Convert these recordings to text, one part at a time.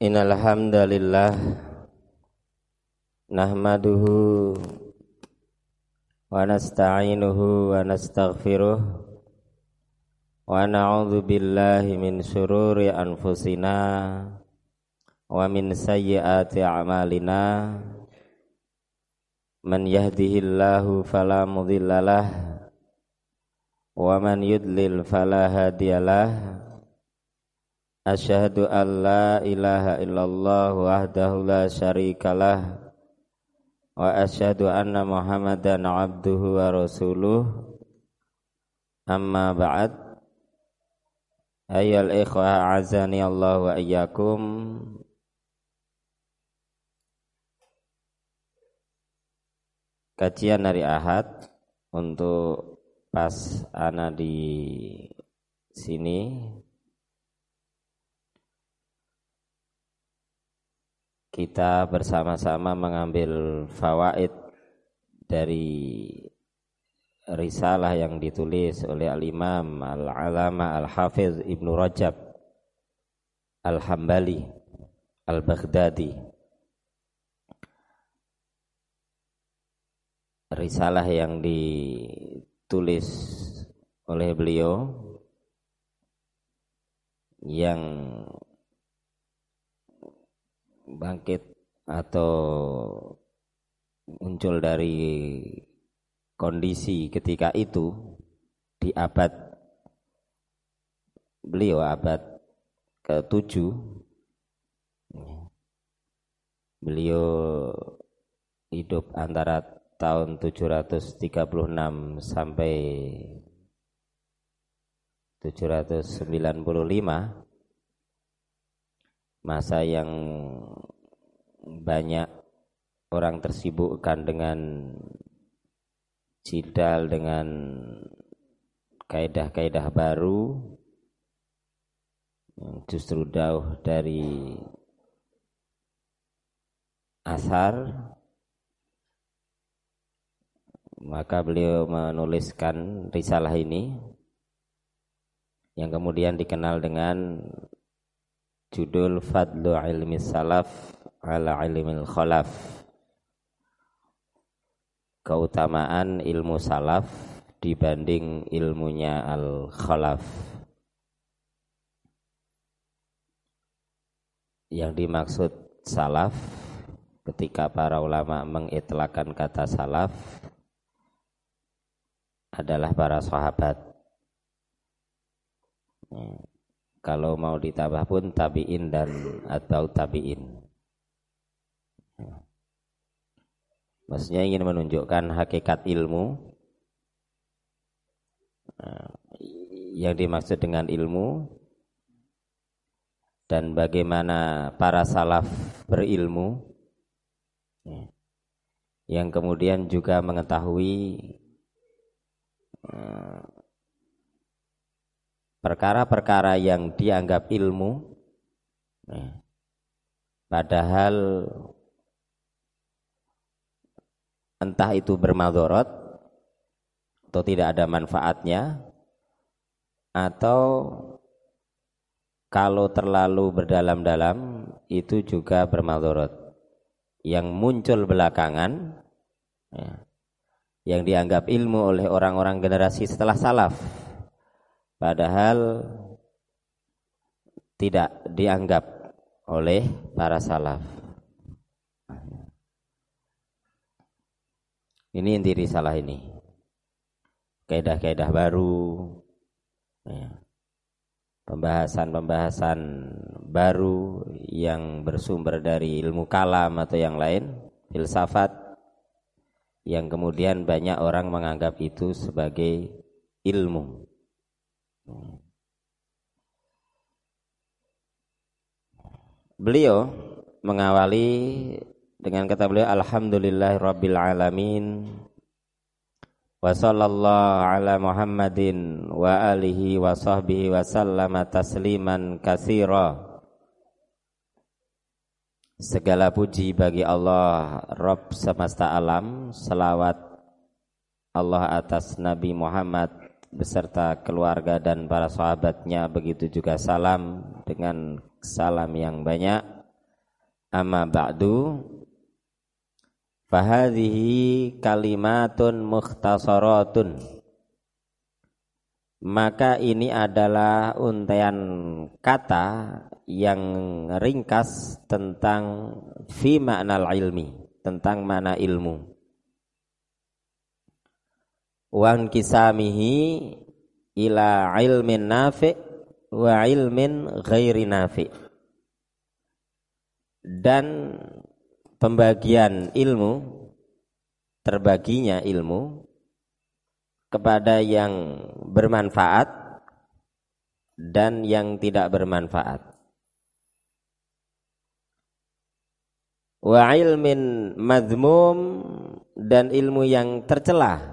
Innal hamdalillah nahmaduhu wa nasta'inuhu wa nastaghfiruh wa na'udzu billahi min shururi anfusina wa min sayyiati a'malina. Man yahdihillahu fala mudhillalah wa man yudlil fala hadiyalah Asyhadu an la ilaha illallah wahdahu la syarikalah. Wa asyhadu anna Muhammadan abduhu wa rasuluh. Amma ba'd. Ayyul ikhwah azani Allah wa iyyakum. Kajian hari Ahad untuk pas ana di sini kita bersama-sama mengambil fawaid dari risalah yang ditulis oleh Al-Imam Al-Alama Al-Hafiz Ibnu Rajab Al-Hambali Al-Baghdadi. Risalah yang ditulis oleh beliau yang bangkit atau muncul dari kondisi ketika itu di abad beliau abad ke-7 beliau hidup antara tahun 736 sampai 795 masa yang banyak orang tersibukkan dengan jidal dengan kaidah-kaidah baru justru jauh dari asar maka beliau menuliskan risalah ini yang kemudian dikenal dengan judul Fadlu Ilmi Salaf ala Ilmi Khalaf. Keutamaan ilmu salaf dibanding ilmunya al-khalaf. Yang dimaksud salaf ketika para ulama mengitlakan kata salaf adalah para sahabat kalau mau ditambah pun tabiin dan atau tabiin. Maksudnya ingin menunjukkan hakikat ilmu. Eh, yang dimaksud dengan ilmu. Dan bagaimana para salaf berilmu. Yang kemudian juga mengetahui eh, perkara-perkara yang dianggap ilmu ya, padahal entah itu bermadorot atau tidak ada manfaatnya atau kalau terlalu berdalam-dalam itu juga bermadorot. Yang muncul belakangan ya, yang dianggap ilmu oleh orang-orang generasi setelah salaf Padahal tidak dianggap oleh para salaf. Ini inti risalah ini. Kaidah-kaidah baru, ya. pembahasan-pembahasan baru yang bersumber dari ilmu kalam atau yang lain, filsafat, yang kemudian banyak orang menganggap itu sebagai ilmu. Beliau mengawali dengan kata beliau alhamdulillah rabbil alamin wa sallallahu ala Muhammadin wa alihi wa sahbihi wa sallama tasliman katsira. Segala puji bagi Allah Rabb semesta alam Selawat Allah atas Nabi Muhammad beserta keluarga dan para sahabatnya begitu juga salam dengan salam yang banyak. Amma ba'du. Fahadhihi kalimatun mukhtasaratun. Maka ini adalah untaian kata yang ringkas tentang fi makna ilmi, tentang mana ilmu. Wan kisamihi ila ilmin nafi' wa ilmin ghairi nafi' dan pembagian ilmu terbaginya ilmu kepada yang bermanfaat dan yang tidak bermanfaat. Wa ilmin madmum dan ilmu yang tercela.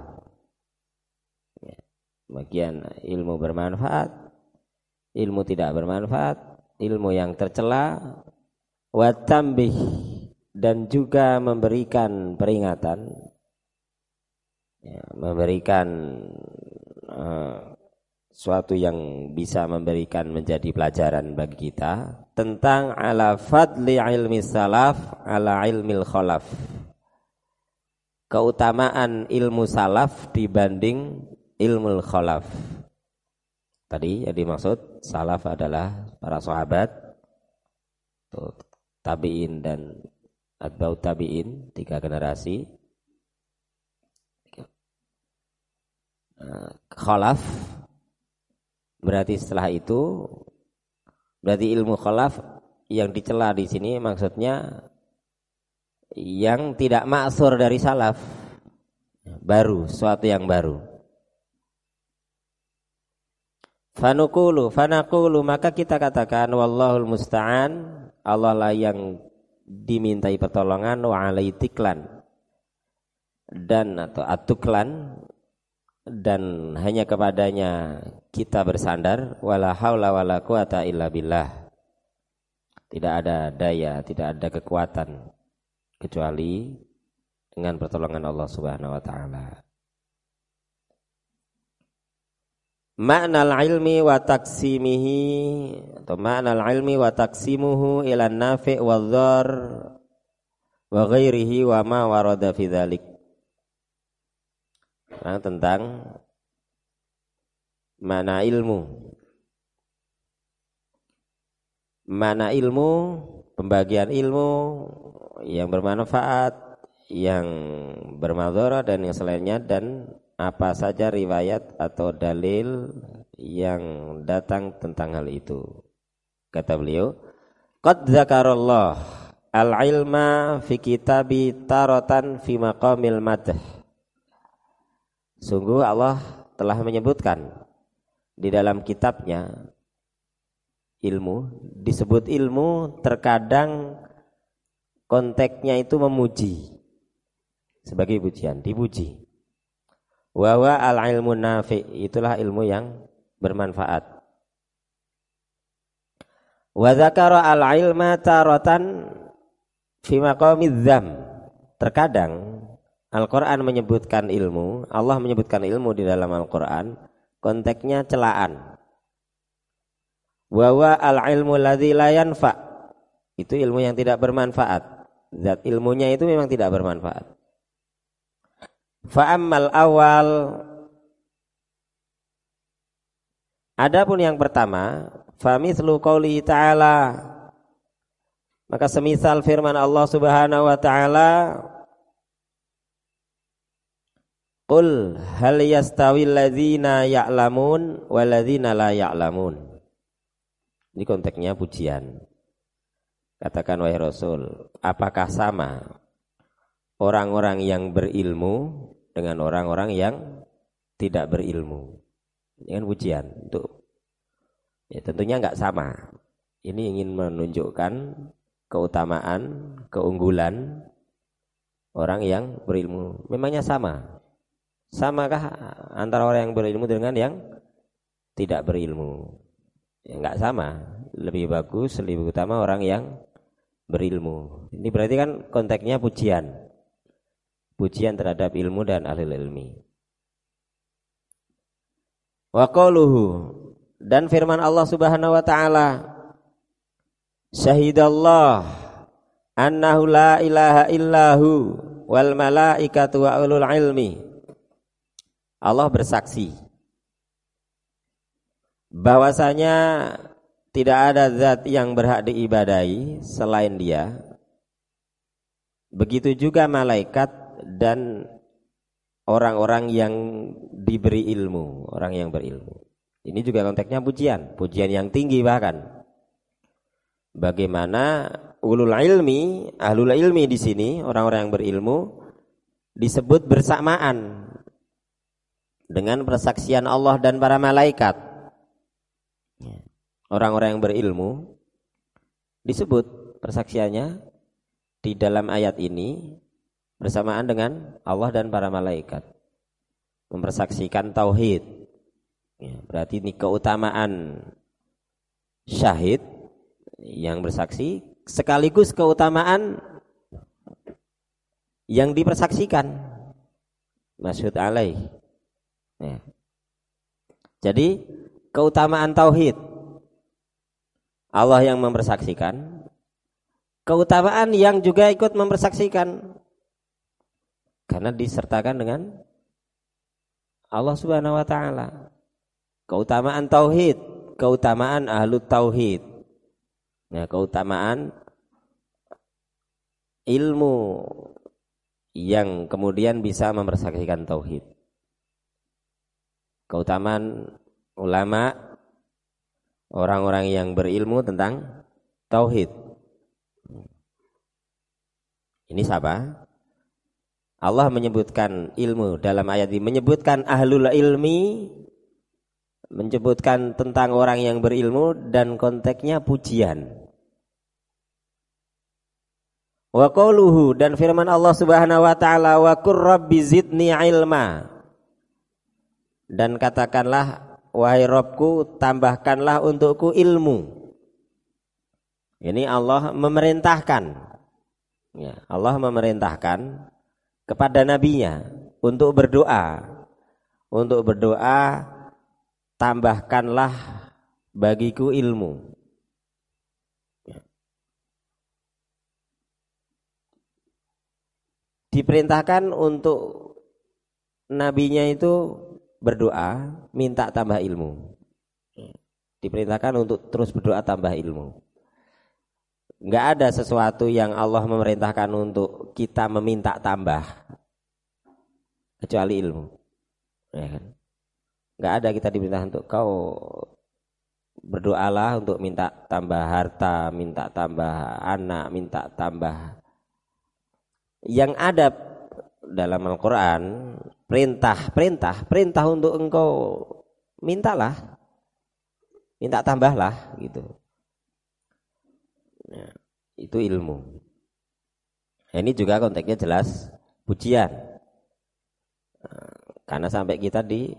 Bagian ilmu bermanfaat, ilmu tidak bermanfaat, ilmu yang tercela, watambih dan juga memberikan peringatan. Ya, memberikan uh, suatu yang bisa memberikan menjadi pelajaran bagi kita tentang ala fadli ilmi salaf ala ilmi khalaf. Keutamaan ilmu salaf dibanding ilmu khalaf. Tadi yang dimaksud salaf adalah para sahabat tabi'in dan atba'ut tabi'in, tiga generasi. Khalaf berarti setelah itu berarti ilmu khalaf yang dicela di sini maksudnya yang tidak maksur dari salaf. Baru suatu yang baru fanukulu fanakulu. Maka kita katakan wallahul musta'an. Allah lah yang dimintai pertolongan wa alaitiklan dan atau atuklan. Dan hanya kepadanya kita bersandar wala haula wala quwata illa billah. Tidak ada daya tidak ada kekuatan kecuali dengan pertolongan Allah Subhanahu wa taala makna ilmi wa taksimihi atau makna ilmi wa taksimuhu ila nafi' wa dhar wa ghairihi wa ma warada fi dhalik. Nah, tentang mana ilmu. Mana ilmu pembagian ilmu yang bermanfaat yang bermadhara dan yang selainnya dan apa saja riwayat atau dalil yang datang tentang hal itu. Kata beliau, Qad zakarallah al-ilma fi kitabi taratan fi maqamil madah. Sungguh Allah telah menyebutkan di dalam kitabnya ilmu, disebut ilmu terkadang konteksnya itu memuji sebagai pujian, dipuji. Wawa al ilmu nafi itulah ilmu yang bermanfaat. Wa al ilma taratan fi. Terkadang Al-Qur'an menyebutkan ilmu, Allah menyebutkan ilmu di dalam Al-Qur'an, konteksnya celaan. Wawa al ilmu ladzi la. Itu ilmu yang tidak bermanfaat. Zat ilmunya itu memang tidak bermanfaat. Fa'ammal awal Adapun yang pertama, famithlu qauli ta'ala maka semisal firman Allah Subhanahu wa taala Qul hal yastawi alladzina ya'lamun walladzina la ya'lamun. Ini konteksnya pujian. Katakan wahai Rasul, apakah sama orang-orang yang berilmu dengan orang-orang yang tidak berilmu. Ini kan ujian untuk ya tentunya nggak sama. Ini ingin menunjukkan keutamaan, keunggulan orang yang berilmu. Memangnya sama. Samakah antara orang yang berilmu dengan yang tidak berilmu? Ya nggak sama. Lebih bagus, lebih utama orang yang berilmu. Ini berarti kan konteksnya pujian pujian terhadap ilmu dan ahli ilmi. Wa qaluhu dan firman Allah Subhanahu wa taala Syahidallah annahu la ilaha illahu wal malaikatu wa ulul ilmi. Allah bersaksi bahwasanya tidak ada zat yang berhak diibadahi selain Dia. Begitu juga malaikat dan orang-orang yang diberi ilmu, orang yang berilmu. Ini juga konteksnya pujian, pujian yang tinggi bahkan. Bagaimana ulul ilmi, ahlul ilmi di sini, orang-orang yang berilmu disebut bersamaan dengan persaksian Allah dan para malaikat. Orang-orang yang berilmu disebut persaksiannya di dalam ayat ini bersamaan dengan Allah dan para malaikat. Mempersaksikan tauhid. Ya, berarti ini keutamaan syahid yang bersaksi sekaligus keutamaan yang dipersaksikan. Maksud alaih. Ya. Jadi keutamaan tauhid Allah yang mempersaksikan, keutamaan yang juga ikut mempersaksikan karena disertakan dengan Allah Subhanahu wa taala. Keutamaan tauhid, keutamaan ahlu tauhid. Nah, keutamaan ilmu yang kemudian bisa mempersaksikan tauhid. Keutamaan ulama orang-orang yang berilmu tentang tauhid. Ini siapa? Allah menyebutkan ilmu dalam ayat ini menyebutkan ahlul ilmi menyebutkan tentang orang yang berilmu dan konteksnya pujian. Wa qauluhu dan firman Allah Subhanahu wa taala wa qur zidni ilma. Dan katakanlah wahai Robku tambahkanlah untukku ilmu. Ini Allah memerintahkan. Ya, Allah memerintahkan kepada nabinya untuk berdoa. Untuk berdoa tambahkanlah bagiku ilmu. Diperintahkan untuk nabinya itu berdoa minta tambah ilmu. Diperintahkan untuk terus berdoa tambah ilmu. Enggak ada sesuatu yang Allah memerintahkan untuk kita meminta tambah kecuali ilmu. Ya kan? Enggak ada kita diperintah untuk kau berdoalah untuk minta tambah harta, minta tambah anak, minta tambah. Yang ada dalam Al-Quran perintah, perintah, perintah untuk engkau mintalah, minta tambahlah gitu. Ya, itu ilmu. Ini juga konteksnya jelas pujian. Karena sampai kita di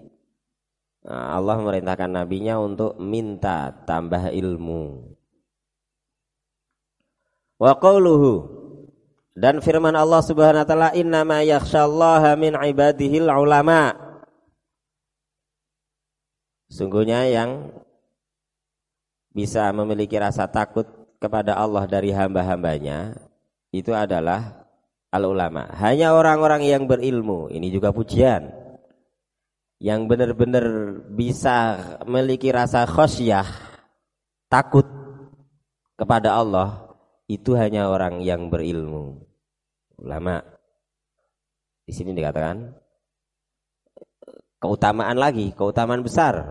Nah, Allah memerintahkan nabinya untuk minta tambah ilmu. Wa qawluhu dan firman Allah Subhanahu wa taala innama yakhsyallaha min ibadihil ulama. Sungguhnya yang bisa memiliki rasa takut kepada Allah dari hamba-hambanya itu adalah al ulama. Hanya orang-orang yang berilmu. Ini juga pujian yang benar-benar bisa memiliki rasa khosyah, takut kepada Allah, itu hanya orang yang berilmu. Ulama. Di sini dikatakan keutamaan lagi, keutamaan besar.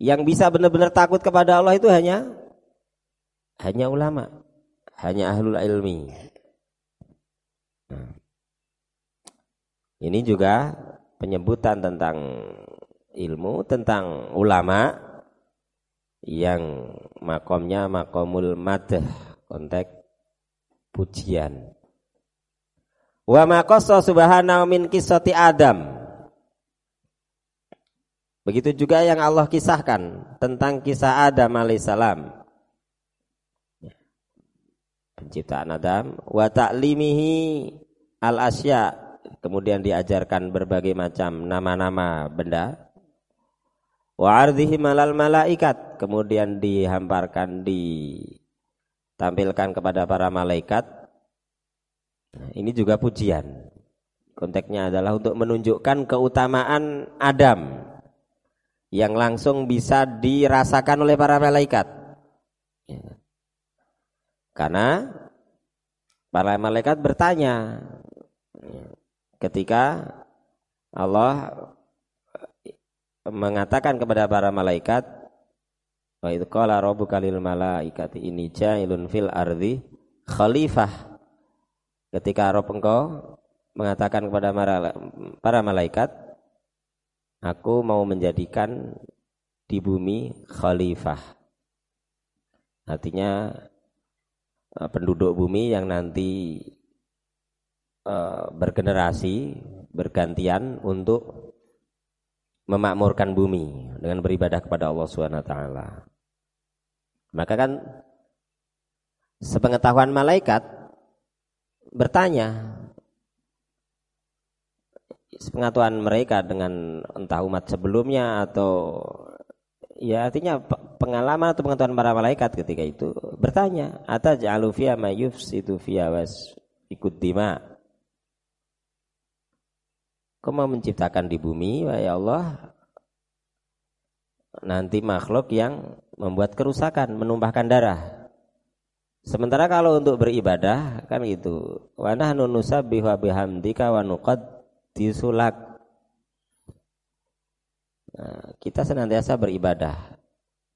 Yang bisa benar-benar takut kepada Allah itu hanya hanya ulama, hanya ahlul ilmi. Nah. Ini juga penyebutan tentang ilmu, tentang ulama yang makomnya makomul madah, konteks pujian. Wa maqassa subhanahu min kisati Adam. Begitu juga yang Allah kisahkan tentang kisah Adam alaihissalam. Penciptaan Adam. Wa ta'limihi al asya kemudian diajarkan berbagai macam nama-nama benda. Wa ardhihi malal malaikat, kemudian dihamparkan di tampilkan kepada para malaikat. Ini juga pujian. Konteksnya adalah untuk menunjukkan keutamaan Adam yang langsung bisa dirasakan oleh para malaikat. Karena para malaikat bertanya ya, ketika Allah mengatakan kepada para malaikat wa idz qala rabbuka lil malaikati inni ja'ilun fil ardi khalifah. Ketika Rob engkau mengatakan kepada para malaikat aku mau menjadikan di bumi khalifah. Artinya eh, penduduk bumi yang nanti uh, bergenerasi bergantian untuk memakmurkan bumi dengan beribadah kepada Allah Subhanahu wa taala. Maka kan sepengetahuan malaikat bertanya sepengetahuan mereka dengan entah umat sebelumnya atau ya artinya pengalaman atau pengetahuan para malaikat ketika itu bertanya ataj'alu fiya ma yufsidu fiya was ikut dima Kau mau menciptakan di bumi, ya Allah, nanti makhluk yang membuat kerusakan, menumpahkan darah. Sementara kalau untuk beribadah kan itu, wa nahnu nusabbihu bihamdika wa nuqaddisulak. Nah, kita senantiasa beribadah,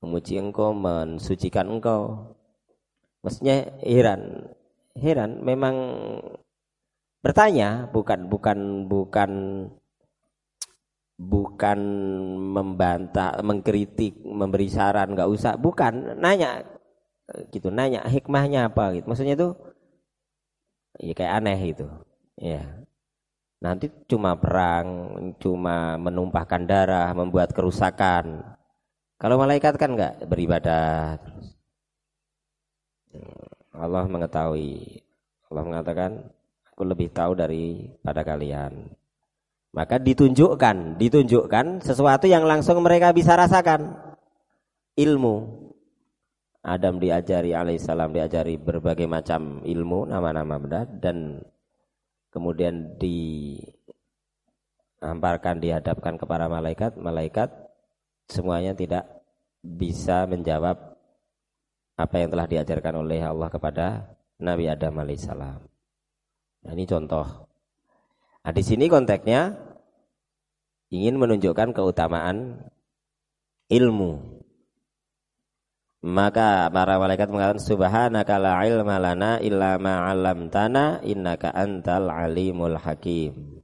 memuji engkau, mensucikan engkau. Maksudnya heran, heran memang bertanya bukan bukan bukan bukan membantah mengkritik memberi saran nggak usah. Bukan nanya. Gitu nanya hikmahnya apa gitu. Maksudnya itu ya kayak aneh itu ya nanti cuma perang cuma menumpahkan darah membuat kerusakan kalau malaikat kan nggak beribadah Allah mengetahui Allah mengatakan aku lebih tahu daripada kalian. Maka ditunjukkan, ditunjukkan sesuatu yang langsung mereka bisa rasakan. Ilmu. Adam diajari alaihissalam diajari berbagai macam ilmu, nama-nama benda dan kemudian dihamparkan dihadapkan kepada malaikat, malaikat semuanya tidak bisa menjawab apa yang telah diajarkan oleh Allah kepada Nabi Adam alaihissalam. Nah, ini contoh. Nah, di sini konteksnya ingin menunjukkan keutamaan ilmu. Maka para malaikat mengatakan subhanaka la ilma lana illa ma 'allamtana innaka antal alimul hakim.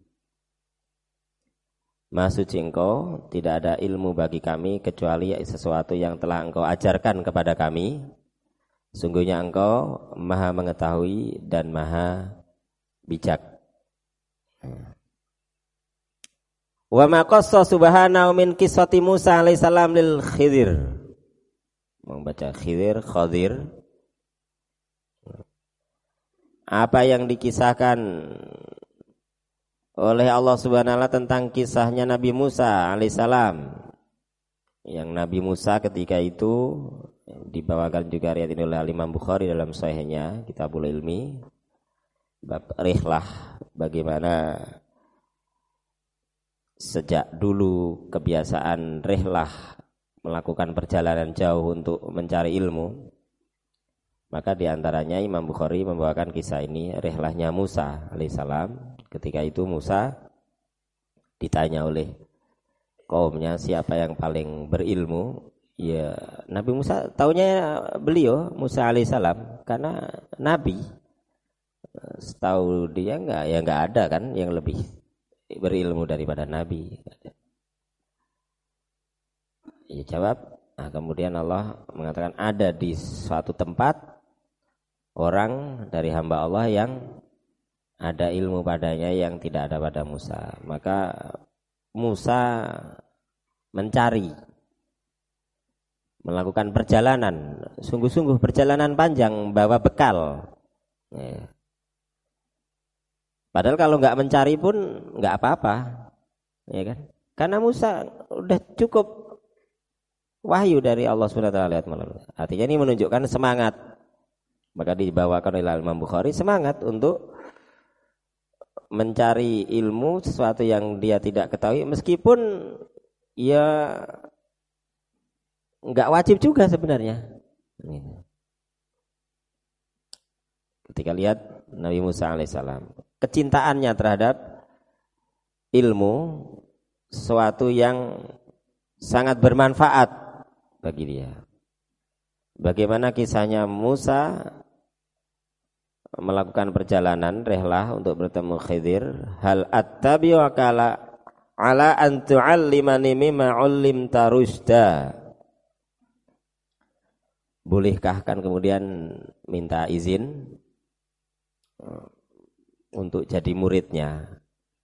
Maksud engkau tidak ada ilmu bagi kami kecuali sesuatu yang telah engkau ajarkan kepada kami. Sungguhnya engkau maha mengetahui dan maha bijak. Wa ma qassa subhanahu min kisati Musa alaihissalam lil Khidir. Membaca Khidir, Khadir. Apa yang dikisahkan oleh Allah Subhanahu wa tentang kisahnya Nabi Musa alaihissalam. Yang Nabi Musa ketika itu dibawakan juga riwayat ini oleh Imam Bukhari dalam sahihnya Kitabul Ilmi bab rihlah bagaimana sejak dulu kebiasaan rihlah melakukan perjalanan jauh untuk mencari ilmu maka di antaranya Imam Bukhari membawakan kisah ini rihlahnya Musa alaihissalam ketika itu Musa ditanya oleh kaumnya siapa yang paling berilmu ya Nabi Musa taunya beliau Musa alaihissalam karena Nabi setahu dia nggak ya nggak ada kan yang lebih berilmu daripada Nabi. Ya jawab. Nah, kemudian Allah mengatakan ada di suatu tempat orang dari hamba Allah yang ada ilmu padanya yang tidak ada pada Musa. Maka Musa mencari melakukan perjalanan sungguh-sungguh perjalanan panjang bawa bekal ya. Padahal kalau nggak mencari pun nggak apa-apa, ya kan? Karena Musa udah cukup wahyu dari Allah SWT. Artinya ini menunjukkan semangat Maka dibawakan oleh Imam Bukhari semangat untuk mencari ilmu sesuatu yang dia tidak ketahui meskipun ya nggak wajib juga sebenarnya. Ketika lihat Nabi Musa alaihissalam, kecintaannya terhadap ilmu sesuatu yang sangat bermanfaat bagi dia. Bagaimana kisahnya Musa melakukan perjalanan rehlah untuk bertemu Khidir, hal attabi'uka ala an tu'allimani mimma 'ullimta rusda. Bolehkah kan kemudian minta izin uh, untuk jadi muridnya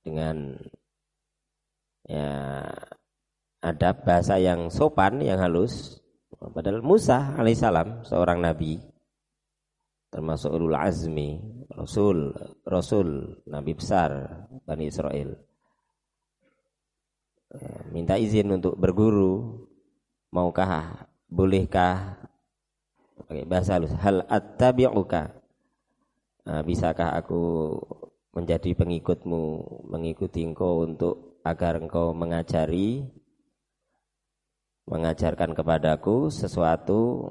dengan ya adab bahasa yang sopan, yang halus. Padahal Musa alaihissalam seorang nabi termasuk ulul azmi, rasul, rasul, nabi besar Bani Israel. Ya, minta izin untuk berguru, maukah, bolehkah pakai bahasa halus, hal attabi'uka. Nah, bisakah aku menjadi pengikutmu, mengikuti engkau untuk agar engkau mengajari mengajarkan kepadaku sesuatu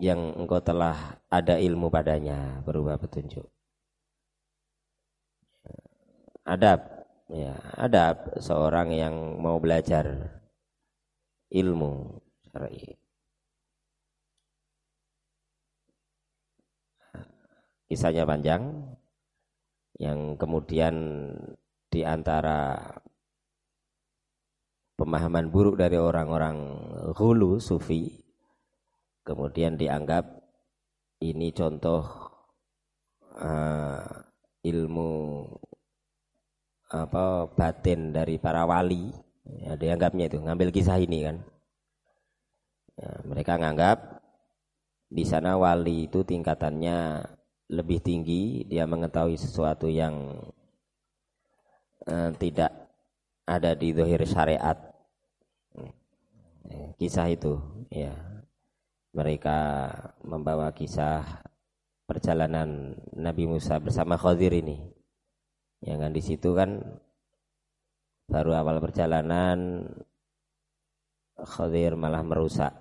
yang engkau telah ada ilmu padanya berupa petunjuk. Adab, ya, adab seorang yang mau belajar ilmu syar'i. Kisahnya panjang, yang kemudian di antara pemahaman buruk dari orang-orang hulu sufi kemudian dianggap ini contoh uh, ilmu apa batin dari para wali. Ya, dianggapnya itu ngambil kisah ini kan. Ya, mereka nganggap di sana wali itu tingkatannya lebih tinggi dia mengetahui sesuatu yang uh, tidak ada di dohir syariat kisah itu ya mereka membawa kisah perjalanan Nabi Musa bersama Khadir ini. Yang kan di situ kan baru awal perjalanan Khadir malah merusak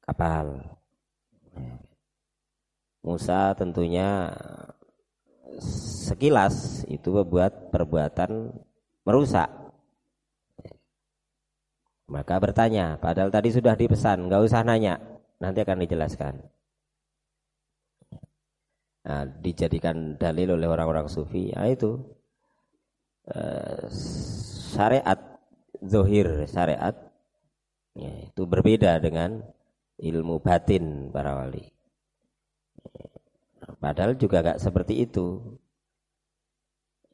kapal. Musa tentunya sekilas itu membuat perbuatan merusak maka bertanya, padahal tadi sudah dipesan, nggak usah nanya, nanti akan dijelaskan. Nah, dijadikan dalil oleh orang-orang sufi, nah itu eh, syariat zohir syariat ya, itu berbeda dengan ilmu batin para wali. Padahal juga nggak seperti itu.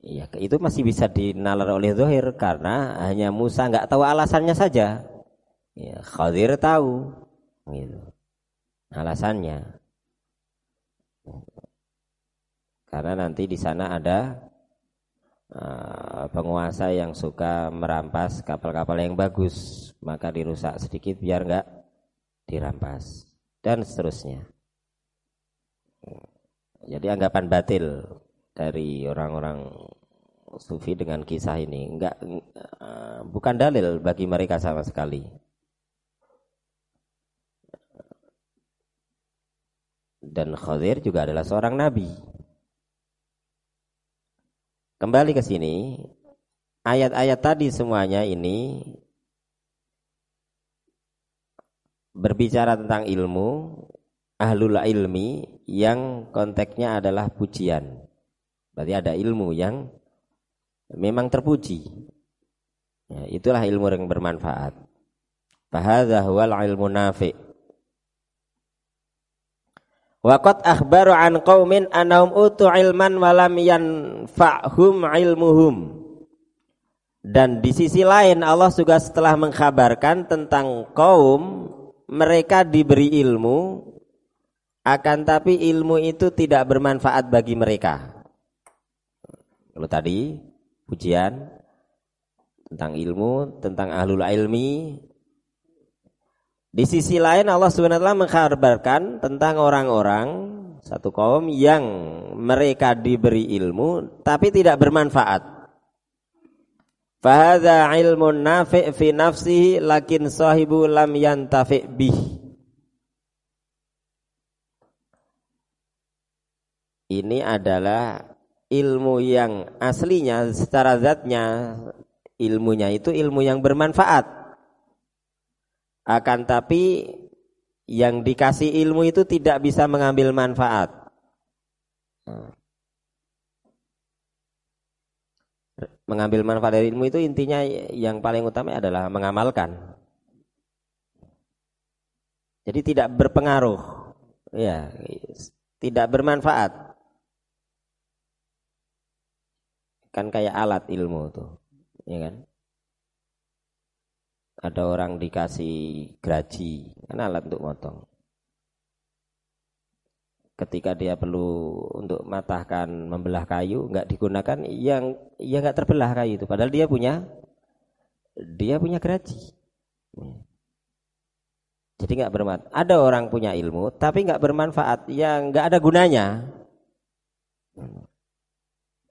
Ya, itu masih bisa dinalar oleh Zohir karena hanya Musa nggak tahu alasannya saja. Ya, Khadir tahu, gitu. Alasannya. Karena nanti di sana ada uh, penguasa yang suka merampas kapal-kapal yang bagus, maka dirusak sedikit biar nggak dirampas dan seterusnya. Jadi anggapan batil dari orang-orang sufi dengan kisah ini. Enggak uh, bukan dalil bagi mereka sama sekali. Dan Khadir juga adalah seorang nabi. Kembali ke sini ayat-ayat tadi semuanya ini berbicara tentang ilmu ahlul ilmi yang konteksnya adalah pujian Berarti ada ilmu yang memang terpuji. Ya, itulah ilmu yang bermanfaat. Fahadha huwal ilmu nafi. Waqat akhbaru an qaumin anahum utu ilman walam yanfa'hum ilmuhum. Dan di sisi lain Allah juga setelah mengkhabarkan tentang kaum mereka diberi ilmu akan tapi ilmu itu tidak bermanfaat bagi mereka. Kalau tadi pujian tentang ilmu, tentang ahlul ilmi, Di sisi lain Allah SWT mengkabarkan tentang orang-orang satu kaum yang mereka diberi ilmu tapi tidak bermanfaat. Fahadha ilmun nafi' fi nafsihi lakin sahibu lam yantafi' bih. Ini adalah ilmu yang aslinya secara zatnya ilmunya itu ilmu yang bermanfaat akan tapi yang dikasih ilmu itu tidak bisa mengambil manfaat. Mengambil manfaat dari ilmu itu intinya yang paling utama adalah mengamalkan. Jadi tidak berpengaruh, ya, tidak bermanfaat. Kan kayak alat ilmu tuh, ya kan? ada orang dikasih graji kan alat untuk motong. Ketika dia perlu untuk matahkan membelah kayu nggak digunakan yang ya nggak terbelah kayu itu. Padahal dia punya dia punya graji jadi nggak bermanfaat. Ada orang punya ilmu tapi nggak bermanfaat. Yang nggak ada gunanya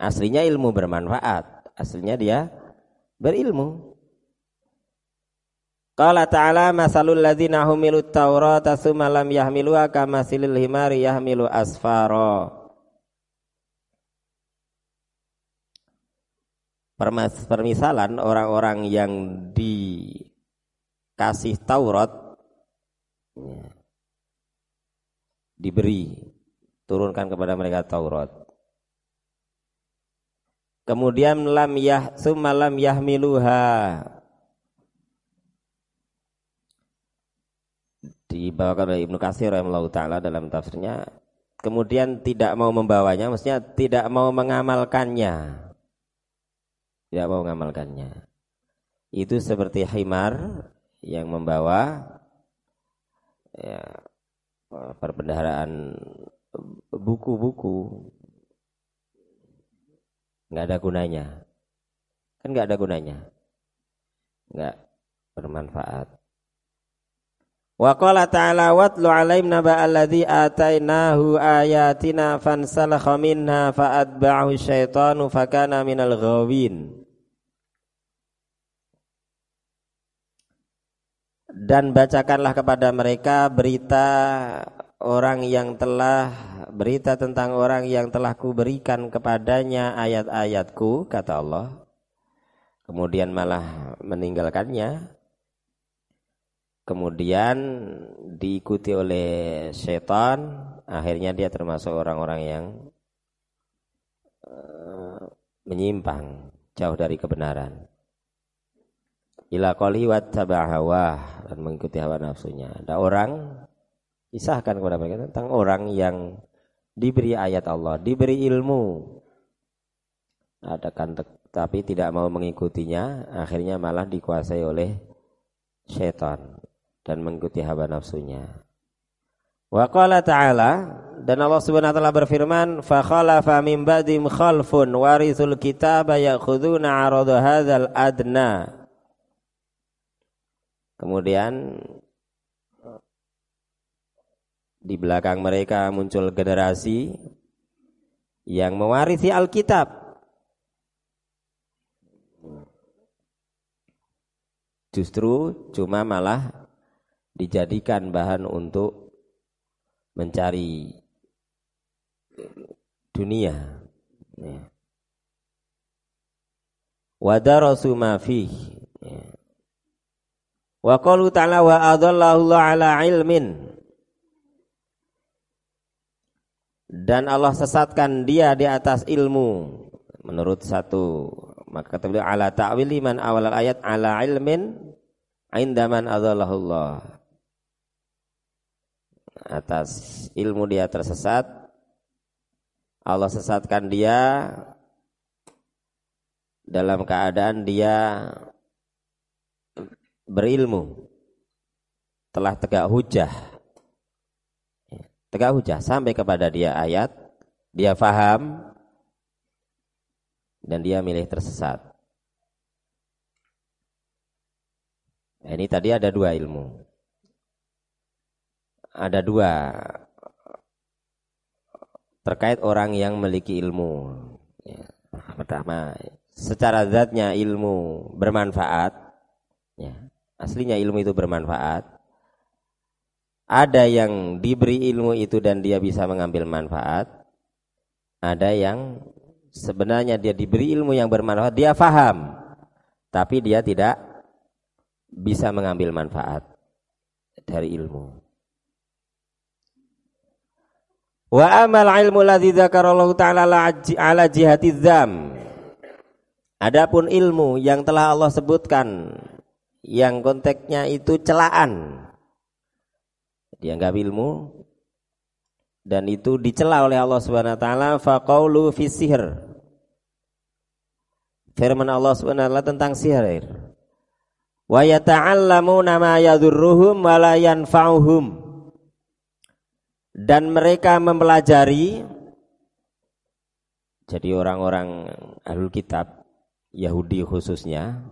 aslinya ilmu bermanfaat aslinya dia berilmu Qala ta'ala masalul ladzina humilut taurata tsumma lam yahmiluha kamasilil himari yahmilu asfara. Permisalan orang-orang yang dikasih Taurat ya, diberi turunkan kepada mereka Taurat. Kemudian lam yah summa lam yahmiluha. Dibawakan oleh Ibnu Katsir rahimahullah taala dalam tafsirnya. Kemudian tidak mau membawanya maksudnya tidak mau mengamalkannya. Tidak mau mengamalkannya. Itu seperti himar yang membawa ya, perbendaharaan buku-buku nggak ada gunanya. Kan nggak ada gunanya. Nggak bermanfaat. Wa qala ta'ala watlu 'alaihim naba alladhi atainahu ayatina fansalakha minha fa'atba'ahu syaitanu fakana minal ghawin. Dan bacakanlah kepada mereka berita orang yang telah berita tentang orang yang telah kuberikan kepadanya ayat-ayatku kata Allah. Kemudian malah meninggalkannya. Kemudian diikuti oleh setan. Akhirnya dia termasuk orang-orang yang uh, menyimpang jauh dari kebenaran. Ila qali wa dan mengikuti hawa nafsunya. Ada orang isahkan kepada mereka tentang orang yang diberi ayat Allah diberi ilmu ada kan tapi tidak mau mengikutinya akhirnya malah dikuasai oleh setan dan mengikuti hawa nafsunya. Wa qala ta'ala dan Allah Subhanahu wa taala berfirman fa khalafa min ba'dim khalfun warithul kitaba ya'khuduna 'arada hadzal adna. Kemudian di belakang mereka muncul generasi yang mewarisi Alkitab. Justru cuma malah dijadikan bahan untuk mencari dunia. Ya. Wadarasu ya. Wa qalu ta'ala wa adallahu ala ilmin. Dan Allah sesatkan dia di atas ilmu. Menurut satu. Maka kata beliau ala ta'wili man awal ayat ala ilmin indaman adallahullah atas ilmu dia tersesat. Allah sesatkan dia dalam keadaan dia berilmu. Telah tegak hujah tegak hujah sampai kepada dia ayat dia faham dan dia milih tersesat nah, ini tadi ada dua ilmu ada dua terkait orang yang memiliki ilmu. Ya. Pertama, secara zatnya ilmu bermanfaat. Ya. Aslinya ilmu itu bermanfaat. Ada yang diberi ilmu itu dan dia bisa mengambil manfaat. Ada yang sebenarnya dia diberi ilmu yang bermanfaat, dia faham. Tapi dia tidak bisa mengambil manfaat dari ilmu. Wa amal ilmu ladzi dzakarallahu ta'ala ala jihati dzam. Adapun ilmu yang telah Allah sebutkan yang konteksnya itu celaan. Dianggap ilmu dan itu dicela oleh Allah Subhanahu wa taala faqaulu fi sihr. Firman Allah Subhanahu wa taala tentang sihir. Wa yata'allamuna ma yadurruhum wa la yanfa'uhum dan mereka mempelajari jadi orang-orang ahlul kitab Yahudi khususnya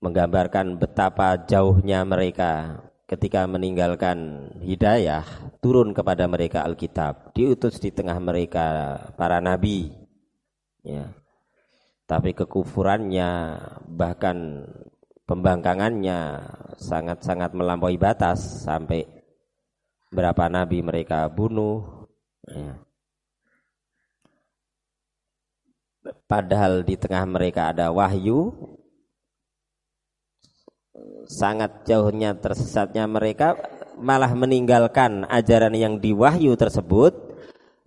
menggambarkan betapa jauhnya mereka ketika meninggalkan hidayah turun kepada mereka Alkitab diutus di tengah mereka para nabi ya tapi kekufurannya bahkan pembangkangannya sangat-sangat melampaui batas sampai berapa nabi mereka bunuh ya. padahal di tengah mereka ada wahyu sangat jauhnya tersesatnya mereka malah meninggalkan ajaran yang diwahyu tersebut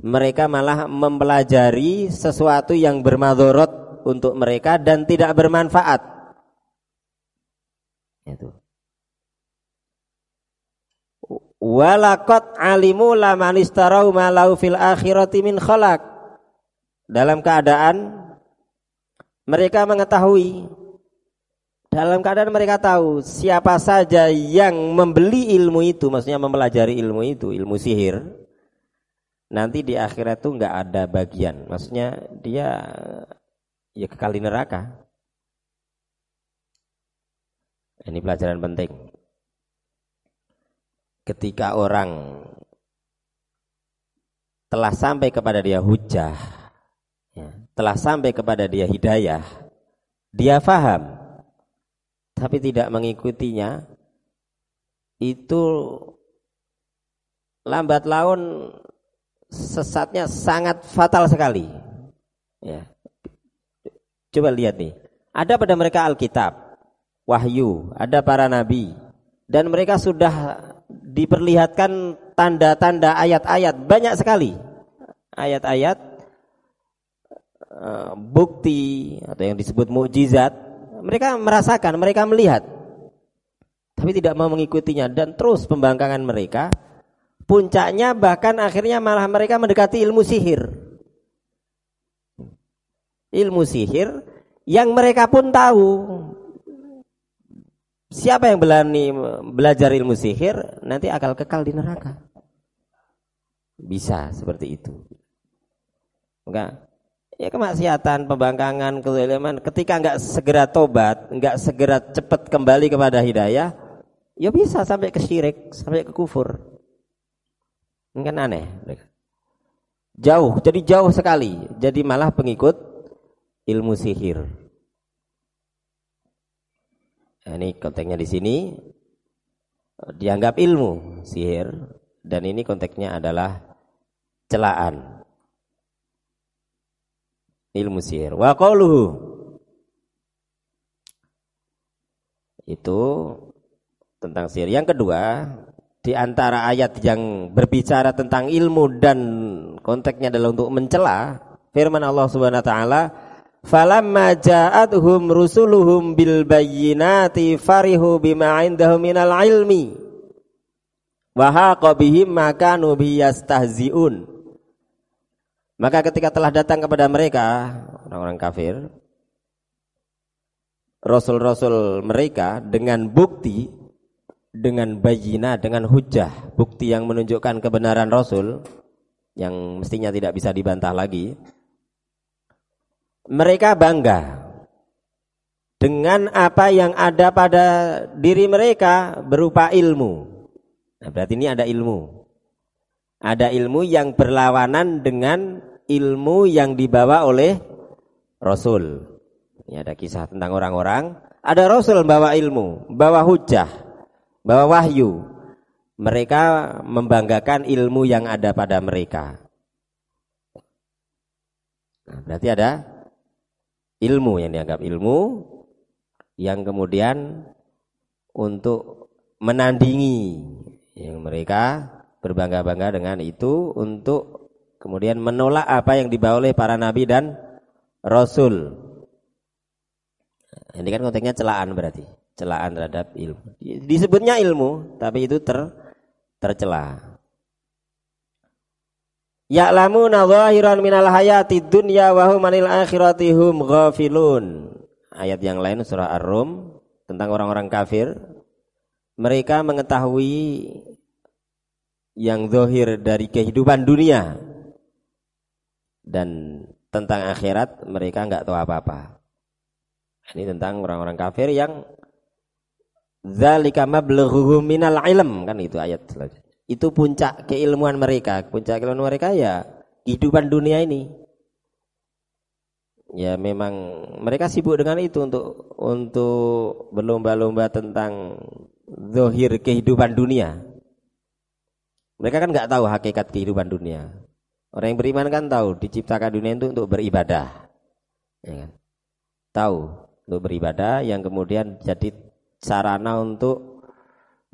mereka malah mempelajari sesuatu yang bermadorot untuk mereka dan tidak bermanfaat itu. Walakot alimu. Dalam keadaan mereka mengetahui dalam keadaan mereka tahu siapa saja yang membeli ilmu itu, maksudnya mempelajari ilmu itu, ilmu sihir, nanti di akhirat itu nggak ada bagian. Maksudnya dia ya kekal di neraka. Ini pelajaran penting. Ketika orang telah sampai kepada dia hujah, ya, telah sampai kepada dia hidayah, dia faham, tapi tidak mengikutinya, itu lambat laun sesatnya sangat fatal sekali. Ya. Coba lihat nih, ada pada mereka Alkitab, wahyu, ada para nabi dan mereka sudah diperlihatkan tanda-tanda ayat-ayat banyak sekali. Ayat-ayat eh, bukti atau yang disebut mukjizat, mereka merasakan, mereka melihat. Tapi tidak mau mengikutinya dan terus pembangkangan mereka puncaknya bahkan akhirnya malah mereka mendekati ilmu sihir. Ilmu sihir yang mereka pun tahu Siapa yang berani belajar ilmu sihir nanti akal kekal di neraka. Bisa seperti itu. Enggak. Ya kemaksiatan, pembangkangan, kezaliman ketika enggak segera tobat, enggak segera cepat kembali kepada hidayah, ya bisa sampai ke syirik, sampai ke kufur. Ini kan aneh. Jauh, jadi jauh sekali. Jadi malah pengikut ilmu sihir. Nah, ini konteksnya di sini dianggap ilmu sihir dan ini konteksnya adalah celaan ilmu sihir. Wa qaluhu itu tentang sihir. Yang kedua, di antara ayat yang berbicara tentang ilmu dan konteksnya adalah untuk mencela, firman Allah Subhanahu wa taala, Falamma ja'atuhum rusuluhum bil bayyinati farihu bima indahum minal ilmi wa haqa bihim Maka ketika telah datang kepada mereka orang-orang kafir rasul-rasul mereka dengan bukti dengan bayina dengan hujah bukti yang menunjukkan kebenaran rasul yang mestinya tidak bisa dibantah lagi mereka bangga dengan apa yang ada pada diri mereka berupa ilmu. Nah, berarti ini ada ilmu. Ada ilmu yang berlawanan dengan ilmu yang dibawa oleh Rasul. Ini ada kisah tentang orang-orang. Ada Rasul bawa ilmu, bawa hujah, bawa wahyu. Mereka membanggakan ilmu yang ada pada mereka. Nah, berarti ada ilmu yang dianggap ilmu yang kemudian untuk menandingi yang mereka berbangga-bangga dengan itu untuk kemudian menolak apa yang dibawa oleh para nabi dan rasul. Ini kan konteksnya celaan berarti, celaan terhadap ilmu. Disebutnya ilmu, tapi itu ter tercela. Ya'lamuna zahiran minal hayati dunya wa hum anil akhirati ghafilun ayat yang lain surah Ar-Rum tentang orang-orang kafir mereka mengetahui yang zahir dari kehidupan dunia dan tentang akhirat mereka nggak tahu apa-apa. Ini tentang orang-orang kafir yang zalika mablaghuhum minal ilm kan itu ayat. Itu puncak keilmuan mereka. Puncak keilmuan mereka ya kehidupan dunia ini ya memang mereka sibuk dengan itu untuk untuk berlomba-lomba tentang zohir kehidupan dunia. Mereka kan nggak tahu hakikat kehidupan dunia. Orang yang beriman kan tahu diciptakan dunia itu untuk beribadah. Ya kan? Tahu untuk beribadah yang kemudian jadi sarana untuk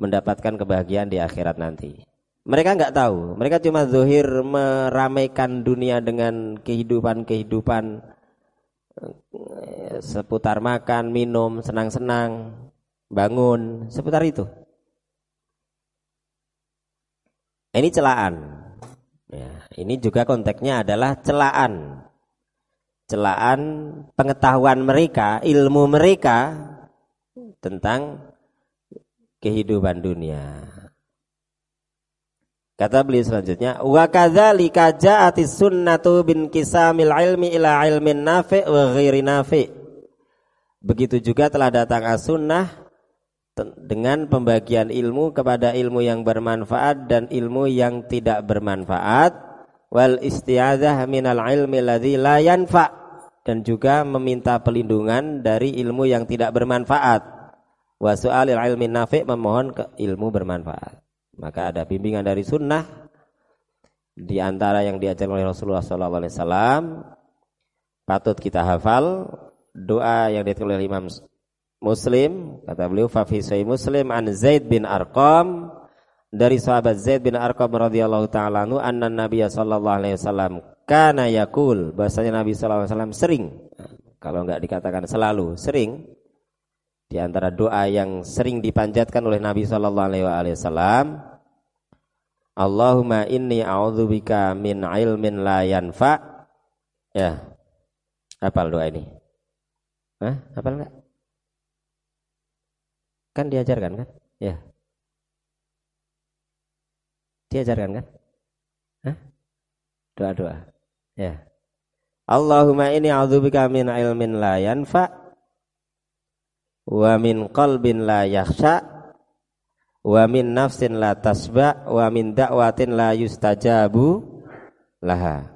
mendapatkan kebahagiaan di akhirat nanti. Mereka nggak tahu, mereka cuma zohir meramaikan dunia dengan kehidupan-kehidupan seputar makan, minum, senang-senang, bangun, seputar itu. Ini celaan. Ya, ini juga konteksnya adalah celaan. Celaan pengetahuan mereka, ilmu mereka tentang kehidupan dunia. Kata beliau selanjutnya, wa kadzalika ja'atis sunnatu bin kisamil ilmi ila ilmin nafi' wa ghairi nafi'. Begitu juga telah datang as-sunnah dengan pembagian ilmu kepada ilmu yang bermanfaat dan ilmu yang tidak bermanfaat. Wal isti'adzah minal ilmi ladzi la yanfa' dan juga meminta pelindungan dari ilmu yang tidak bermanfaat. Wa su'alil ilmi nafi' memohon ke ilmu bermanfaat. Maka ada bimbingan dari sunnah. Di antara yang diajarkan oleh Rasulullah SAW patut kita hafal doa yang diajarkan oleh Imam Muslim kata beliau fafi Muslim an Zaid bin Arqam dari sahabat Zaid bin Arqam radhiyallahu taala anhu anna Nabi sallallahu alaihi wasallam kana yakul bahasanya Nabi sallallahu alaihi wasallam sering kalau enggak dikatakan selalu sering di antara doa yang sering dipanjatkan oleh Nabi sallallahu alaihi wasallam Allahumma inni a'udzubika min ilmin la yanfa. Ya. Hafal doa ini? Hah? Hafal enggak? Kan diajarkan kan? Ya. Diajarkan kan? Hah? Doa-doa. Ya. Allahumma inni a'udzubika min ilmin la yanfa wa min qalbin la yakhsha wa min nafsin la tasba wa min da'watin la yustajabu laha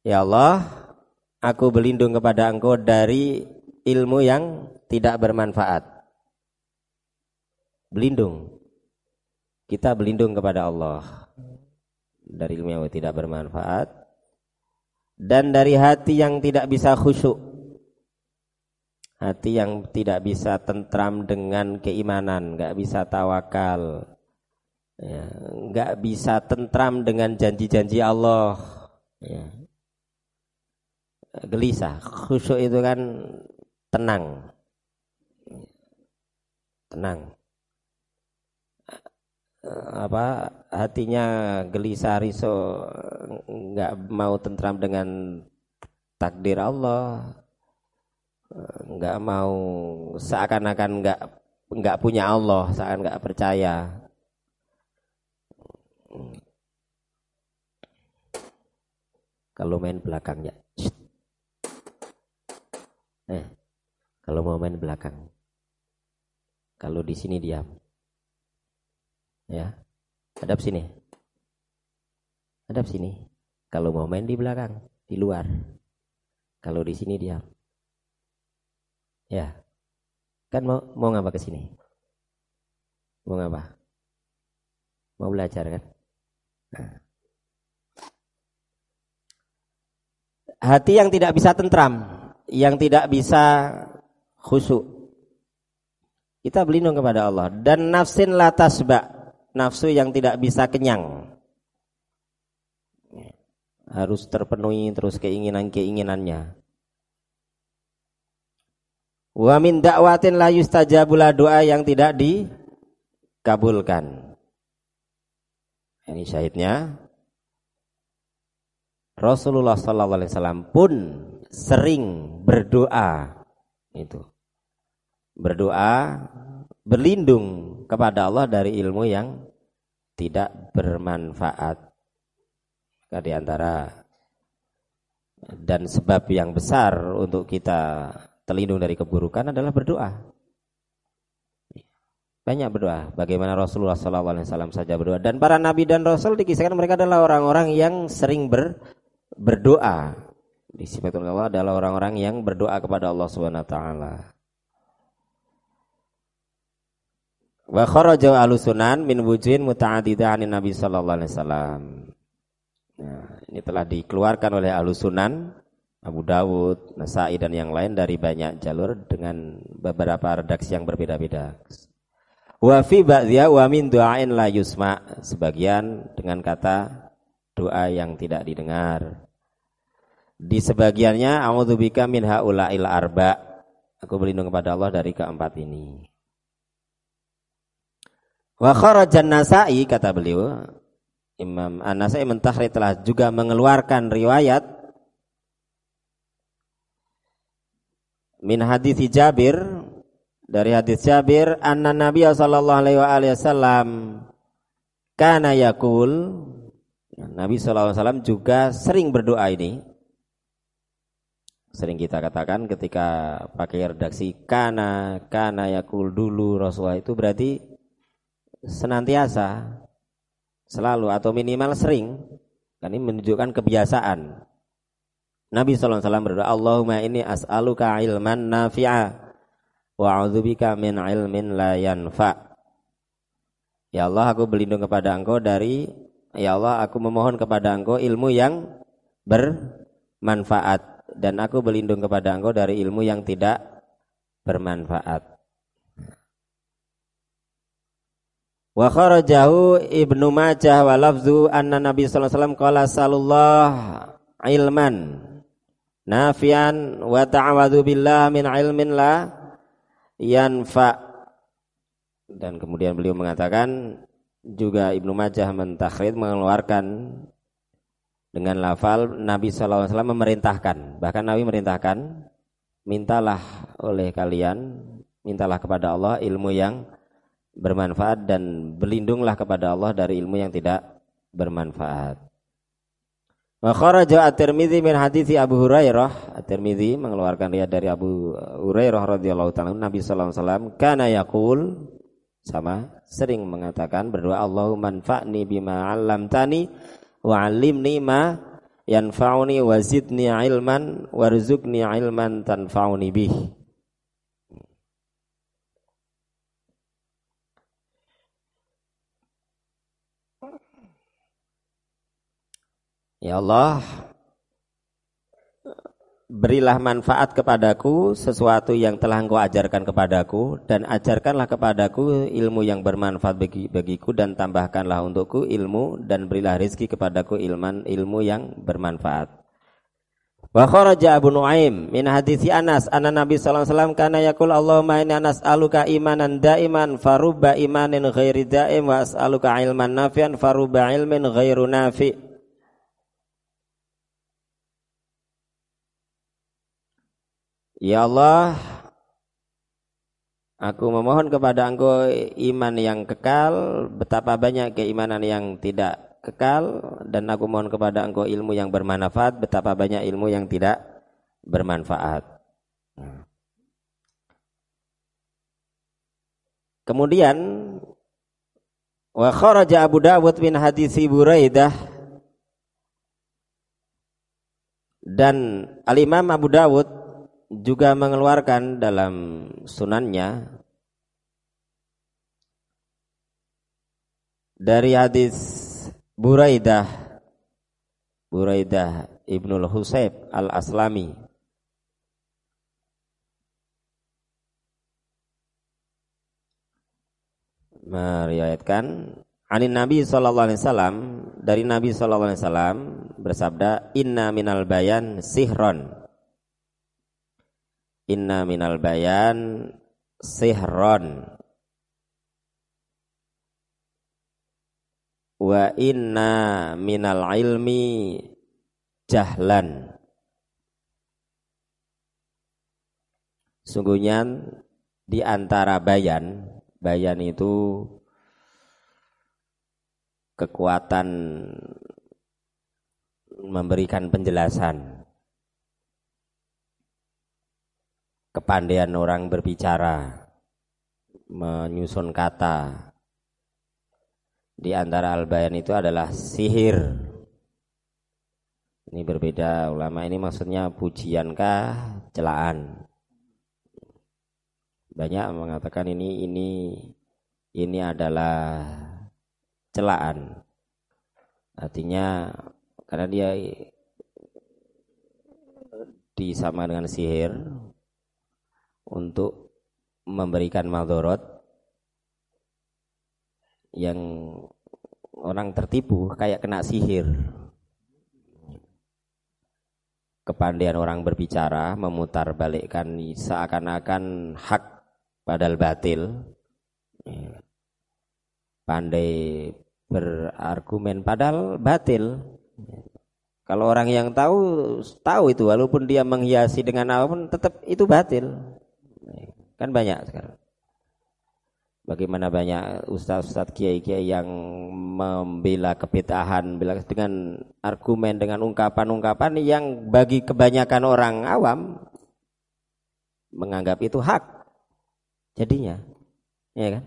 Ya Allah aku berlindung kepada engkau dari ilmu yang tidak bermanfaat. Berlindung. Kita berlindung kepada Allah. Dari ilmu yang tidak bermanfaat. Dan dari hati yang tidak bisa khusyuk. Hati yang tidak bisa tentram dengan keimanan, nggak bisa tawakal, ya, nggak bisa tentram dengan janji-janji Allah, ya. Gelisah, khusyuk itu kan tenang, tenang, apa hatinya gelisah riso nggak mau tentram dengan takdir Allah. Nggak mau seakan-akan nggak nggak punya Allah, seakan nggak percaya. Kalau main belakangnya, Eh, kalau mau main belakang. Kalau di sini diam. Ya. Hadap sini. Hadap sini. Kalau mau main di belakang, di luar. Kalau di sini diam. Ya. Kan mau mau ngapa ke sini? Mau ngapa? Mau belajar kan? Nah. Hati yang tidak bisa tentram, yang tidak bisa khusyuk. Kita berlindung kepada Allah dan nafsin latasba, nafsu yang tidak bisa kenyang. Harus terpenuhi terus keinginan-keinginannya. Wa min dakwatin la yustajabula doa yang tidak dikabulkan. Ini syahidnya Rasulullah sallallahu alaihi wasallam pun sering berdoa itu. Berdoa berlindung kepada Allah dari ilmu yang tidak bermanfaat. Di antara dan sebab yang besar untuk kita terlindung dari keburukan adalah berdoa. Banyak berdoa. Bagaimana Rasulullah SAW saja berdoa. Dan para nabi dan rasul dikisahkan mereka adalah orang-orang yang sering ber, berdoa. Disifatkan Allah adalah orang-orang yang berdoa kepada Allah Subhanahu wa taala. Wa kharaja alusunan min wujuhin muta'addidah Nabi sallallahu alaihi wasallam. Nah, ini telah dikeluarkan oleh alusunan Abu Dawud, Nasai dan yang lain dari banyak jalur dengan beberapa redaksi yang berbeda-beda. Wa fi ba'dhiya wa min du'ain la yusma sebagian dengan kata doa yang tidak didengar. Di sebagiannya a'udzubika min haula'il arba. Aku berlindung kepada Allah dari keempat ini. Wa kharajan Nasa'i kata beliau Imam An-Nasai mentahri telah juga mengeluarkan riwayat min hadis Jabir dari hadis Jabir anna Nabi sallallahu alaihi wasallam kana yakul Nabi sallallahu alaihi wasallam juga sering berdoa ini sering kita katakan ketika pakai redaksi kana kana yakul dulu Rasulullah itu berarti senantiasa selalu atau minimal sering kan ini menunjukkan kebiasaan Nabi SAW berdoa, Allahumma ini as'aluka ilman nafi'a wa a'udzubika min ilmin la yanfa. Ya Allah, aku berlindung kepada Engkau dari Ya Allah, aku memohon kepada Engkau ilmu yang bermanfaat dan aku berlindung kepada Engkau dari ilmu yang tidak bermanfaat. Wa kharajahu Ibnu Majah wa lafzu anna Nabi sallallahu alaihi wasallam qala sallallahu ilman nafian wa ta'awadu billah min ilmin la yanfa dan kemudian beliau mengatakan juga Ibnu Majah mentakhrid mengeluarkan dengan lafal Nabi SAW memerintahkan. Bahkan Nabi merintahkan mintalah oleh kalian mintalah kepada Allah ilmu yang bermanfaat dan berlindunglah kepada Allah dari ilmu yang tidak bermanfaat. Wa kharaja At-Tirmidzi min hadithi Abu Hurairah. At-Tirmidzi mengeluarkan riwayat dari Abu Hurairah radhiyallahu taala Nabi sallallahu alaihi wasallam kana yaqul sama sering mengatakan berdoa Allahumma anfa'ni bima 'allamtani wa 'allimni ma yanfa'uni wa zidni ilman warzuqni ilman tanfa'uni bih. Ya Allah, berilah manfaat kepadaku sesuatu yang telah engkau ajarkan kepadaku dan ajarkanlah kepadaku ilmu yang bermanfaat bagi, bagiku dan tambahkanlah untukku ilmu dan berilah rezeki kepadaku ilman ilmu yang bermanfaat. Wa kharaja Abu Nuaim min hadithi Anas anna Nabi sallallahu alaihi wasallam kana yaqul Allahumma inni as'aluka imanan daiman farubba imanin ghairi daim wa as'aluka ilman nafian farubba ilmin ghairu nafi'. Ya Allah, aku memohon kepada Engkau iman yang kekal, betapa banyak keimanan yang tidak kekal dan aku mohon kepada Engkau ilmu yang bermanfaat, betapa banyak ilmu yang tidak bermanfaat. Kemudian wa kharaja Abu Dawud min hadis Buraidah dan Al-Imam Abu Dawud juga mengeluarkan dalam sunannya dari hadis Buraidah Buraidah Ibnul Husayb Al-Aslami. Meriwayatkan Anin Nabi sallallahu alaihi wasallam dari Nabi sallallahu alaihi wasallam bersabda inna minal bayan sihron inna minal bayan sihron. Wa inna minal ilmi jahlan. Sungguhnya di antara bayan bayan itu kekuatan memberikan penjelasan kepandaian orang berbicara menyusun kata di antara al-bayan itu adalah sihir. Ini berbeda ulama ini maksudnya pujiankah celaan. Banyak mengatakan ini ini ini adalah celaan. Artinya karena dia disama dengan sihir untuk memberikan madorot yang orang tertipu kayak kena sihir. Kepandaian orang berbicara memutar balikkan seakan-akan hak padahal batil. Pandai berargumen padahal batil. Kalau orang yang tahu tahu itu walaupun dia menghiasi dengan apa pun tetap itu batil. Kan banyak sekarang. Bagaimana banyak ustaz-ustaz kiai-kiai yang membela kebitahan dengan argumen dengan ungkapan-ungkapan yang bagi kebanyakan orang awam menganggap itu hak. Jadinya, ya kan?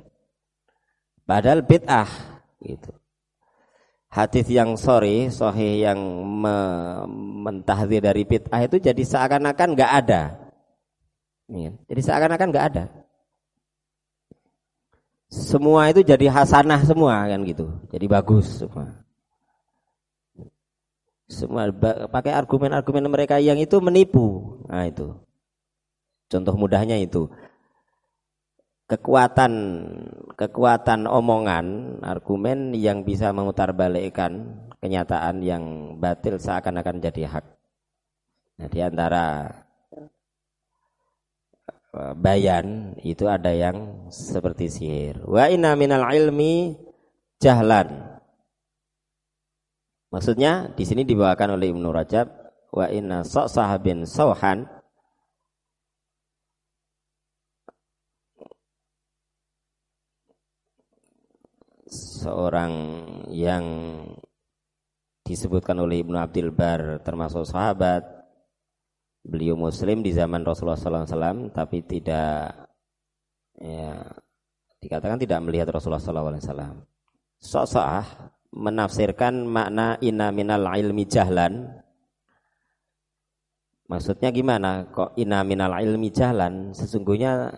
Padahal bid'ah gitu. Hadis yang sorry, sohih yang mentahdir dari bid'ah itu jadi seakan-akan nggak ada. Ya, jadi seakan-akan nggak ada semua itu jadi hasanah semua kan gitu. Jadi bagus semua. Semua pakai argumen-argumen mereka yang itu menipu. Nah itu. Contoh mudahnya itu. Kekuatan kekuatan omongan, argumen yang bisa memutarbalikkan kenyataan yang batil seakan-akan jadi hak. Nah, di antara bayan itu ada yang seperti sihir. Wa inna minal ilmi jahlan. Maksudnya di sini dibawakan oleh Ibnu Rajab wa inna sahabin sauhan seorang yang disebutkan oleh Ibnu Abdul Bar termasuk sahabat beliau muslim di zaman Rasulullah SAW tapi tidak ya dikatakan tidak melihat Rasulullah SAW. Sosah menafsirkan makna inna minal ilmi jahlan. Maksudnya gimana? Kok inna minal ilmi jahlan? Sesungguhnya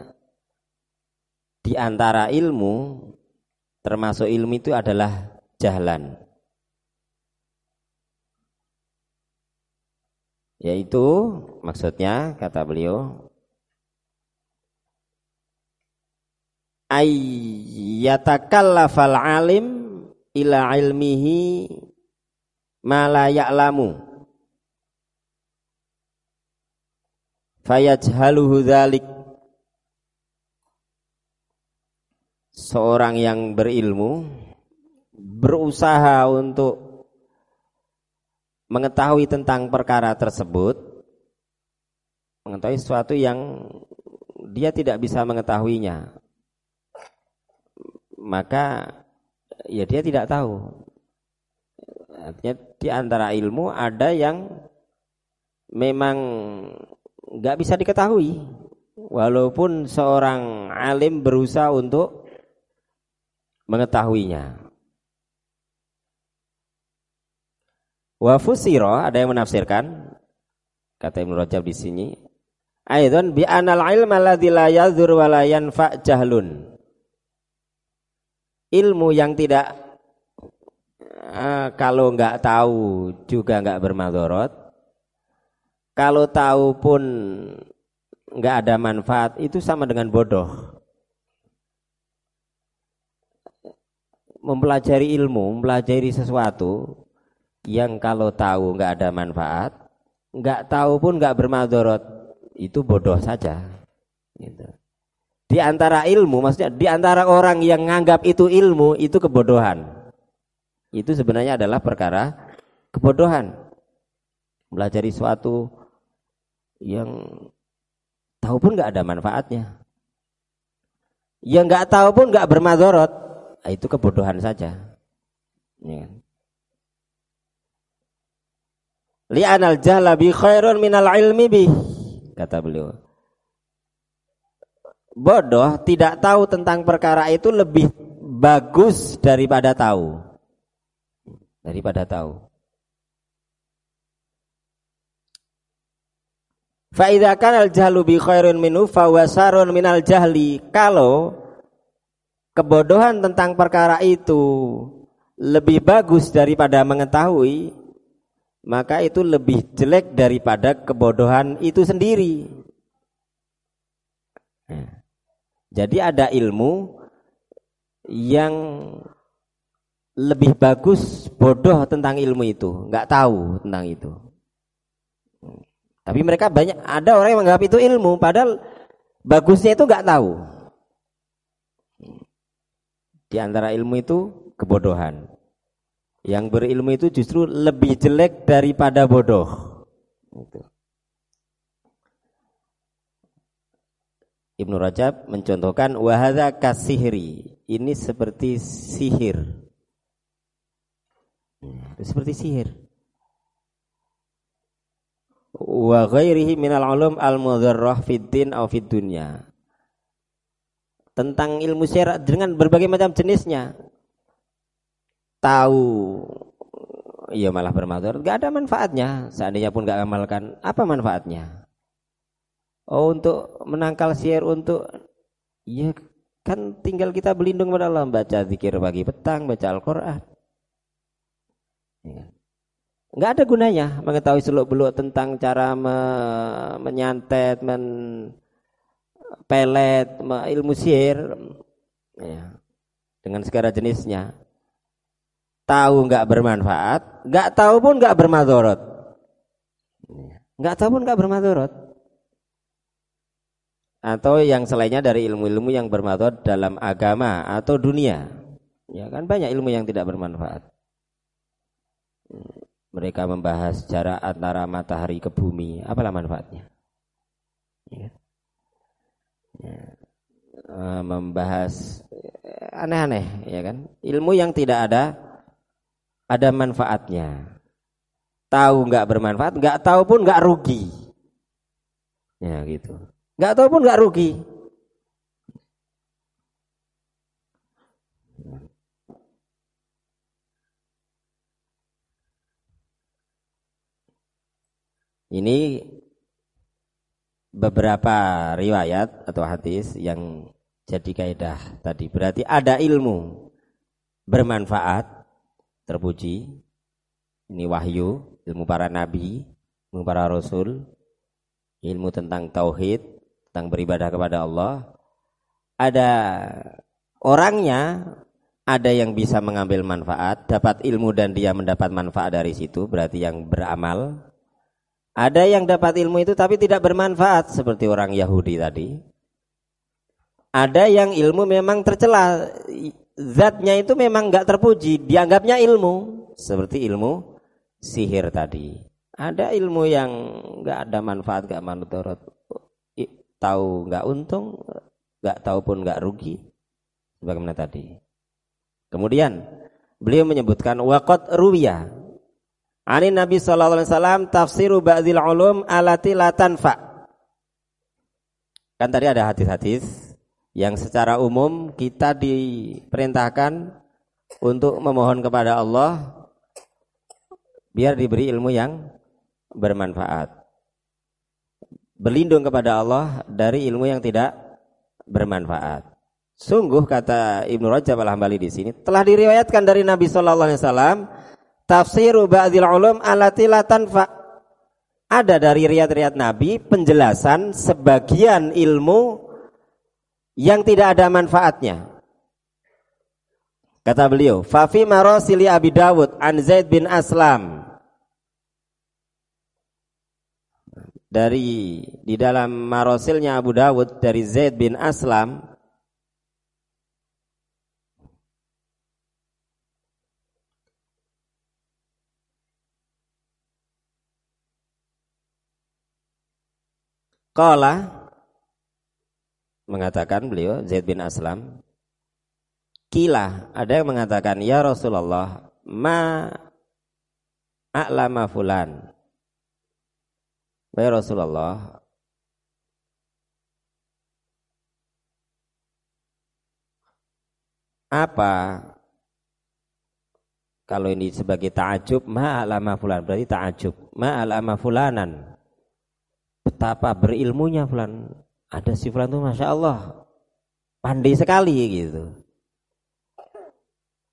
di antara ilmu termasuk ilmu itu adalah jahlan. Yaitu maksudnya kata beliau ayyatakallafal alim ila ilmihi ma la ya'lamu. Fayajhaluhu dzalik seorang yang berilmu berusaha untuk mengetahui tentang perkara tersebut, mengetahui sesuatu yang dia tidak bisa mengetahuinya, maka ya dia tidak tahu. Artinya di antara ilmu ada yang memang nggak bisa diketahui walaupun seorang alim berusaha untuk mengetahuinya. Wa fusira ada yang menafsirkan kata Ibnu Rajab di sini Aidan bi anal ilm alladzi la yadhur wa la yanfa jahlun. Ilmu yang tidak uh, kalau enggak tahu juga enggak bermadorot. Kalau tahu pun enggak ada manfaat itu sama dengan bodoh. Mempelajari ilmu, mempelajari sesuatu yang kalau tahu enggak ada manfaat, enggak tahu pun enggak bermadorot itu bodoh saja. Gitu. Di antara ilmu, maksudnya di antara orang yang menganggap itu ilmu, itu kebodohan. Itu sebenarnya adalah perkara kebodohan. Belajar suatu yang tahu pun nggak ada manfaatnya. Yang nggak tahu pun nggak bermadorot, nah, itu kebodohan saja. Ya. Li'anal jahla bi khairun minal ilmi bih kata beliau. Bodoh tidak tahu tentang perkara itu lebih bagus daripada tahu. Daripada tahu. Fa'idha al jahlu bi khairun minu fawasarun minal jahli. Kalau kebodohan tentang perkara itu lebih bagus daripada mengetahui, maka itu lebih jelek daripada kebodohan itu sendiri. Nah, jadi ada ilmu yang lebih bagus bodoh tentang ilmu itu, nggak tahu tentang itu. Tapi mereka banyak ada orang yang menganggap itu ilmu, padahal bagusnya itu nggak tahu. Di antara ilmu itu kebodohan. Yang berilmu itu justru lebih jelek daripada bodoh. Gitu. Ibnu Rajab mencontohkan wahada kasihri. Ini seperti sihir. Itu seperti sihir. Wa ghairihi minal ulum al-mudharrah fid din aw fid dunya. Tentang ilmu syiar dengan berbagai macam jenisnya tahu. Ya malah bermador gak ada manfaatnya. Seandainya pun gak amalkan apa manfaatnya? Oh untuk menangkal sihir untuk ya kan tinggal kita berlindung pada Allah. Baca zikir pagi petang baca Al-Quran. Ya. nggak ada gunanya mengetahui seluk beluk tentang cara me menyantet men pelet ilmu sihir ya. dengan segala jenisnya tahu nggak bermanfaat, nggak tahu pun nggak bermadorot. Nggak tahu pun nggak bermadorot. Atau yang selainnya dari ilmu-ilmu yang bermadorot dalam agama atau dunia. Ya kan banyak ilmu yang tidak bermanfaat. Mereka membahas jarak antara matahari ke bumi, apalah manfaatnya? Ya. Ya. Eh, membahas aneh-aneh, ya kan? Ilmu yang tidak ada ada manfaatnya. Tahu nggak bermanfaat, nggak tahu pun nggak rugi. Ya gitu. Nggak tahu pun nggak rugi. Ini beberapa riwayat atau hadis yang jadi kaidah tadi. Berarti ada ilmu bermanfaat terpuji. Ini wahyu, ilmu para nabi, ilmu para rasul, ilmu tentang tauhid, tentang beribadah kepada Allah. Ada orangnya, ada yang bisa mengambil manfaat, dapat ilmu dan dia mendapat manfaat dari situ, berarti yang beramal. Ada yang dapat ilmu itu tapi tidak bermanfaat seperti orang Yahudi tadi. Ada yang ilmu memang tercela, zatnya itu memang nggak terpuji, dianggapnya ilmu seperti ilmu sihir tadi. Ada ilmu yang nggak ada manfaat, nggak manutorot, tahu nggak untung, nggak tahu pun nggak rugi, sebagaimana tadi. Kemudian beliau menyebutkan waqat ruwiya. Ani Nabi sallallahu alaihi wasallam tafsiru ba'dil ulum alati la tanfa. Kan tadi ada hadis-hadis yang secara umum kita diperintahkan untuk memohon kepada Allah biar diberi ilmu yang bermanfaat. Berlindung kepada Allah dari ilmu yang tidak bermanfaat. Sungguh kata Ibnu Rajab Al-Hambali di sini telah diriwayatkan dari Nabi sallallahu alaihi wasallam tafsiru ba'dil ulum alati la tanfa ada dari riat-riat Nabi penjelasan sebagian ilmu yang tidak ada manfaatnya. Kata beliau, Fafi marosili Abi Dawud an Zaid bin Aslam. Dari di dalam marosilnya Abu Dawud dari Zaid bin Aslam Qala mengatakan beliau Zaid bin Aslam Kila ada yang mengatakan ya Rasulullah ma a'lama fulan Ya Rasulullah apa kalau ini sebagai ta'ajub ma'alama fulan berarti ta'ajub. Ma'alama fulanan. Betapa berilmunya fulan. Ada si fulan tuh Masya Allah. Pandai sekali gitu.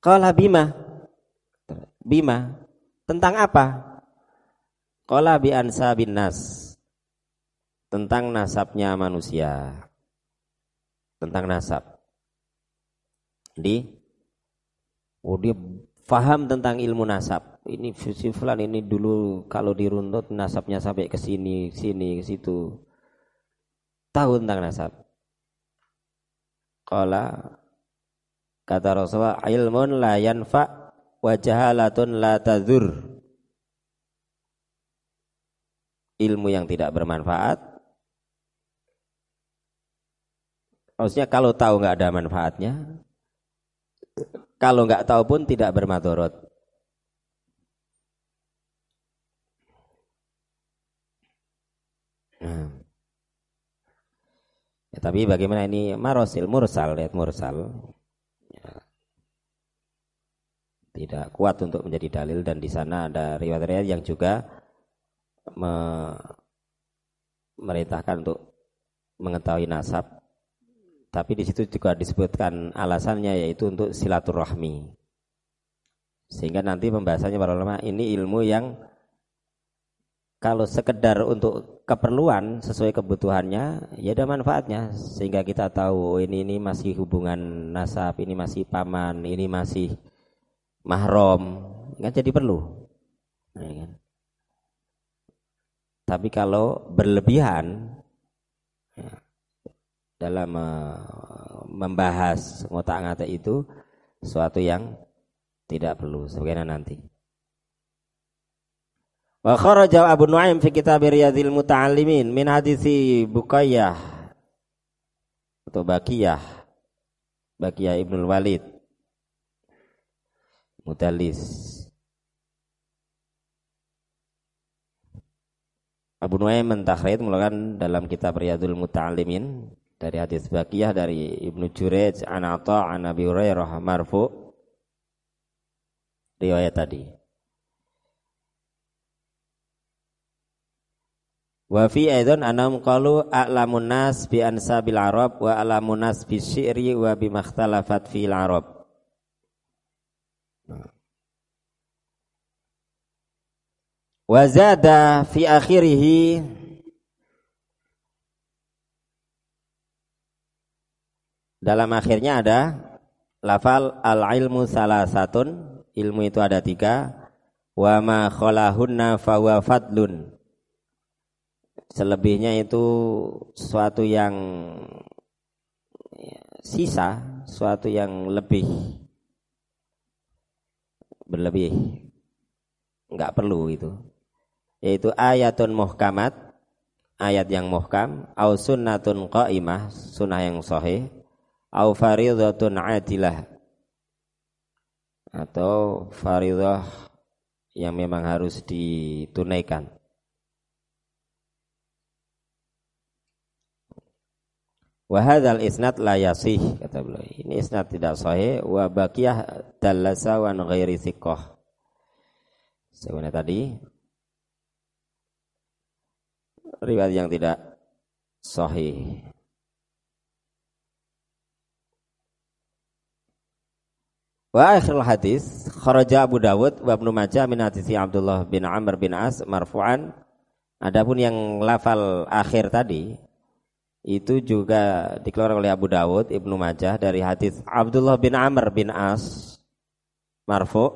Kala bima. Bima. Tentang apa? Kala bi ansa bin nas. Tentang nasabnya manusia. Tentang nasab. Di Oh dia faham tentang ilmu nasab ini si fulan ini dulu kalau diruntut nasabnya sampai ke sini, sini, ke situ. Tahu tentang nasab. Qala kata Rasulullah ilmun la yanfa wa jahalatun la tadur. Ilmu yang tidak bermanfaat. Maksudnya kalau tahu nggak ada manfaatnya, kalau nggak tahu pun tidak bermadorot. Nah. Ya, tapi bagaimana ini? Marosil mursal lihat mursal. Ya. tidak kuat untuk menjadi dalil dan di sana ada riwayat-riwayat yang juga me merintahkan untuk mengetahui nasab. Tapi di situ juga disebutkan alasannya yaitu untuk silaturahmi. Sehingga nanti pembahasannya para ulama ini ilmu yang kalau sekedar untuk keperluan sesuai kebutuhannya ya ada manfaatnya. Sehingga kita tahu oh, ini ini masih hubungan nasab ini masih paman ini masih mahrom kan jadi perlu. Nah, kan? tapi kalau berlebihan ya, dalam uh, membahas ngotak-ngatik itu suatu yang tidak perlu sebagaimana nanti Wa kharaja Abu Nuaim fi kitab Riyadhil Muta'allimin min hadisi Bukayyah atau Bakiyah Bakiyah Ibnul Walid Mutalis. Abu Nuaim mentakhrij mulakan dalam kitab Riyadul Muta'allimin dari hadis Bakiyah dari Ibnu Jurej an Atha an Abi Hurairah marfu riwayat tadi Wa fi aidan anam qalu a'lamun nas bi ansabil arab wa a'lamun nas bi syi'ri wa bi makhtalafat fil arab. Wa zada fi akhirih Dalam akhirnya ada lafal al-ilmu salah satun, ilmu itu ada tiga, wa ma khalahunna fahuwa fadlun selebihnya itu suatu yang sisa, suatu yang lebih berlebih. Enggak perlu itu. Yaitu ayatun muhkamat, ayat yang muhkam, au sunnatun qaimah, sunnah yang sahih, au faridatun adilah atau faridah yang memang harus ditunaikan. Wahadal isnad la yasih kata beliau. Ini isnad tidak sahih wa baqiyah dallasa wa ghairi thiqah. Sebenarnya tadi riwayat yang tidak sahih. Wa akhirul hadis kharaja Abu Dawud wa Ibnu Majah min hadisi Abdullah bin Amr bin As marfu'an. Adapun yang lafal akhir tadi itu juga dikeluarkan oleh Abu Dawud, Ibnu Majah dari hadis Abdullah bin Amr bin As. Marfu.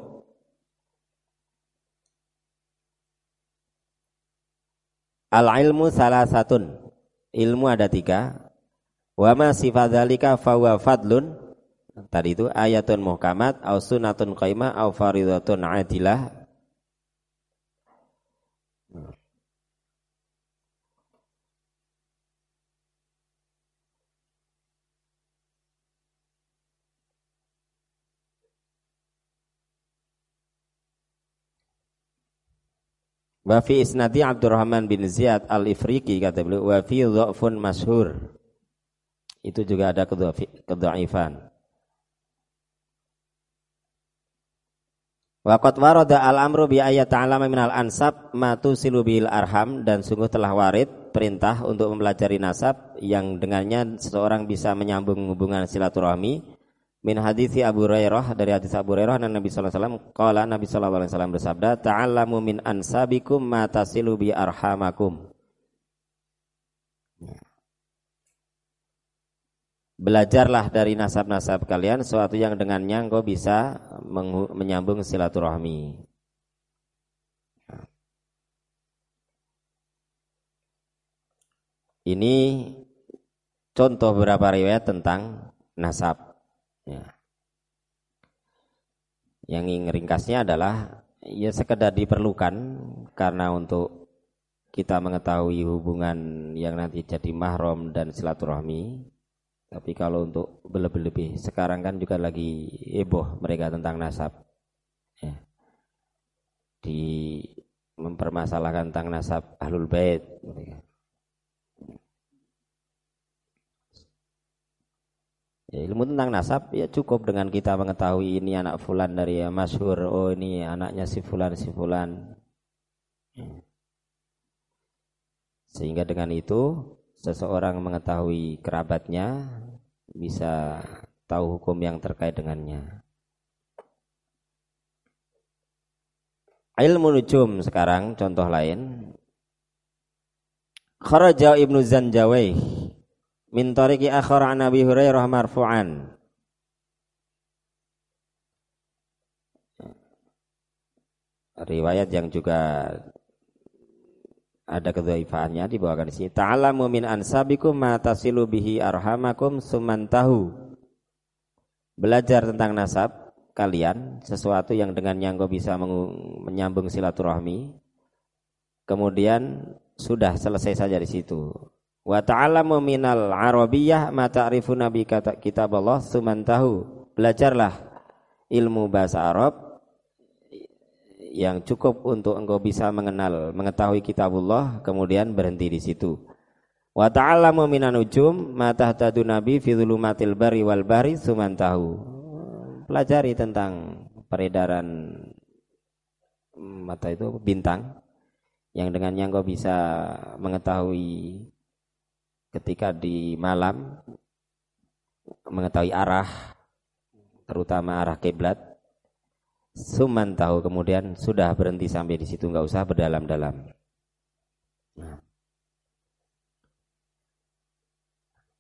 Al ilmu salah satun ilmu ada tiga. Wa ma sifat dzalika fawa fadlun. Tadi itu ayatun muhkamat au sunnatun qaimah au faridatun adilah Wa fi isnadi Abdurrahman bin Ziyad al-Ifriqi kata beliau wa fi dha'fun masyhur. Itu juga ada kedhaifan. Waqat warada al-amru bi ayat ta'alama minal ansab ma tusilu bil arham dan sungguh telah warid perintah untuk mempelajari nasab yang dengannya seseorang bisa menyambung hubungan silaturahmi min hadithi Abu Hurairah dari hadis Abu Hurairah dan Nabi sallallahu alaihi wasallam qala Nabi sallallahu alaihi wasallam bersabda ta'allamu min ansabikum ma tasilu bi arhamakum Belajarlah dari nasab-nasab kalian sesuatu yang dengannya engkau bisa menyambung silaturahmi. Ini contoh beberapa riwayat tentang nasab. Ya. Yang ringkasnya adalah ya sekedar diperlukan karena untuk kita mengetahui hubungan yang nanti jadi mahram dan silaturahmi. Tapi kalau untuk lebih-lebih sekarang kan juga lagi heboh mereka tentang nasab. Ya. Di mempermasalahkan tentang nasab ahlul bait mereka. Ilmu tentang nasab ya cukup dengan kita mengetahui ini anak fulan dari ya, masyhur, oh ini anaknya si fulan si fulan. Sehingga dengan itu seseorang mengetahui kerabatnya bisa tahu hukum yang terkait dengannya. Ilmu nujum sekarang contoh lain. Kharaja Ibnu Zanjawai min tariqi akhar an Abi Hurairah marfu'an. Riwayat yang juga ada kedhaifannya dibawakan di sini. Ta'alamu min ansabikum ma tasilu bihi arhamakum sumantahu. Belajar tentang nasab kalian sesuatu yang dengannya engkau bisa menyambung silaturahmi kemudian sudah selesai saja di situ Wa ta'alamu minal arabiyyah ma ta'rifu nabi kata kitab Allah sumantahu. Belajarlah ilmu bahasa Arab yang cukup untuk engkau bisa mengenal, mengetahui kitabullah, kemudian berhenti di situ. Wa ta'alamu minan ujum ma tahtadu nabi fi dhulumatil bari wal bari sumantahu. Pelajari tentang peredaran mata itu bintang yang dengannya engkau bisa mengetahui ketika di malam mengetahui arah terutama arah kiblat suman tahu kemudian sudah berhenti sampai di situ nggak usah berdalam-dalam. Nah.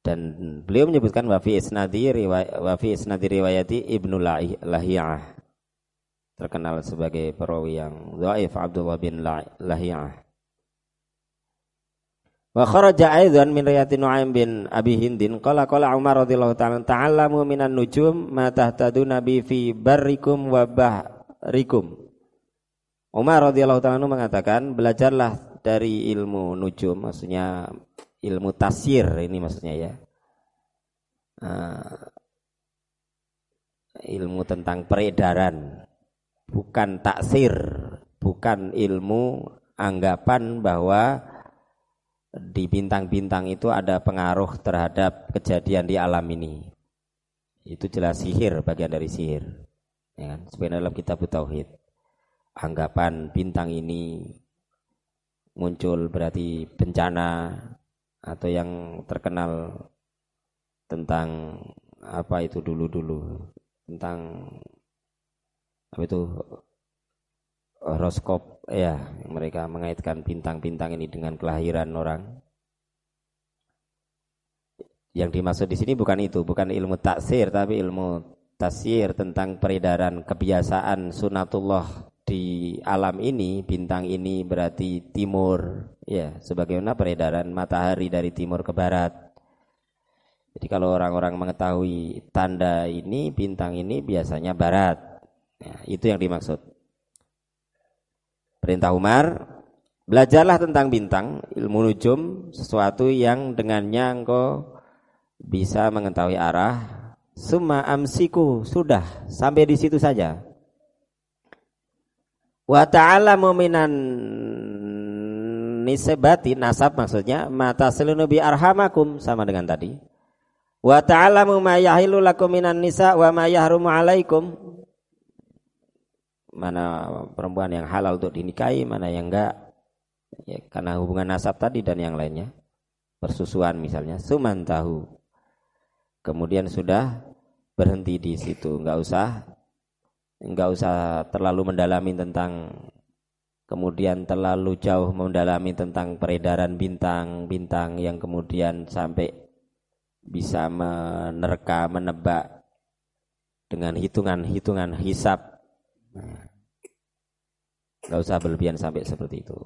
dan beliau menyebutkan wafi isnadi wafi isnadi riwayati ibnu lahiyah terkenal sebagai perawi yang dhaif Abdullah bin Lahiyah Wa kharaja aidan min riwayat Nu'aim bin Abi Hindin qala qala Umar radhiyallahu ta'ala ta'allamu minan nujum ma tahtaduna bi fi barrikum wa bahrikum. Umar radhiyallahu ta'ala mengatakan belajarlah dari ilmu nujum maksudnya ilmu tasir ini maksudnya ya. Uh, ilmu tentang peredaran bukan taksir, bukan ilmu anggapan bahwa di bintang-bintang itu ada pengaruh terhadap kejadian di alam ini. Itu jelas sihir, bagian dari sihir. Ya kan? Sebenarnya dalam kitab Tauhid. Anggapan bintang ini muncul berarti bencana atau yang terkenal tentang apa itu dulu-dulu tentang apa itu horoskop ya mereka mengaitkan bintang-bintang ini dengan kelahiran orang. Yang dimaksud di sini bukan itu bukan ilmu taksir tapi ilmu tasir tentang peredaran kebiasaan sunatullah di alam ini bintang ini berarti timur ya sebagaimana peredaran matahari dari timur ke barat. Jadi kalau orang-orang mengetahui tanda ini bintang ini biasanya barat. Ya, itu yang dimaksud Perintah Umar, belajarlah tentang bintang, ilmu nujum, sesuatu yang dengannya engkau bisa mengetahui arah. Summa amsiku, sudah, sampai di situ saja. Wa ta'ala mu'minan nisbati nasab maksudnya mata selunubi arhamakum sama dengan tadi. Wa ta'ala ma yahilu lakum minan nisa wa ma yahrumu alaikum mana perempuan yang halal untuk dinikahi, mana yang enggak. Ya, karena hubungan nasab tadi dan yang lainnya. Persusuan misalnya, suman tahu. Kemudian sudah berhenti di situ, enggak usah enggak usah terlalu mendalami tentang kemudian terlalu jauh mendalami tentang peredaran bintang-bintang yang kemudian sampai bisa menerka, menebak dengan hitungan-hitungan hisap Enggak usah berlebihan sampai seperti itu.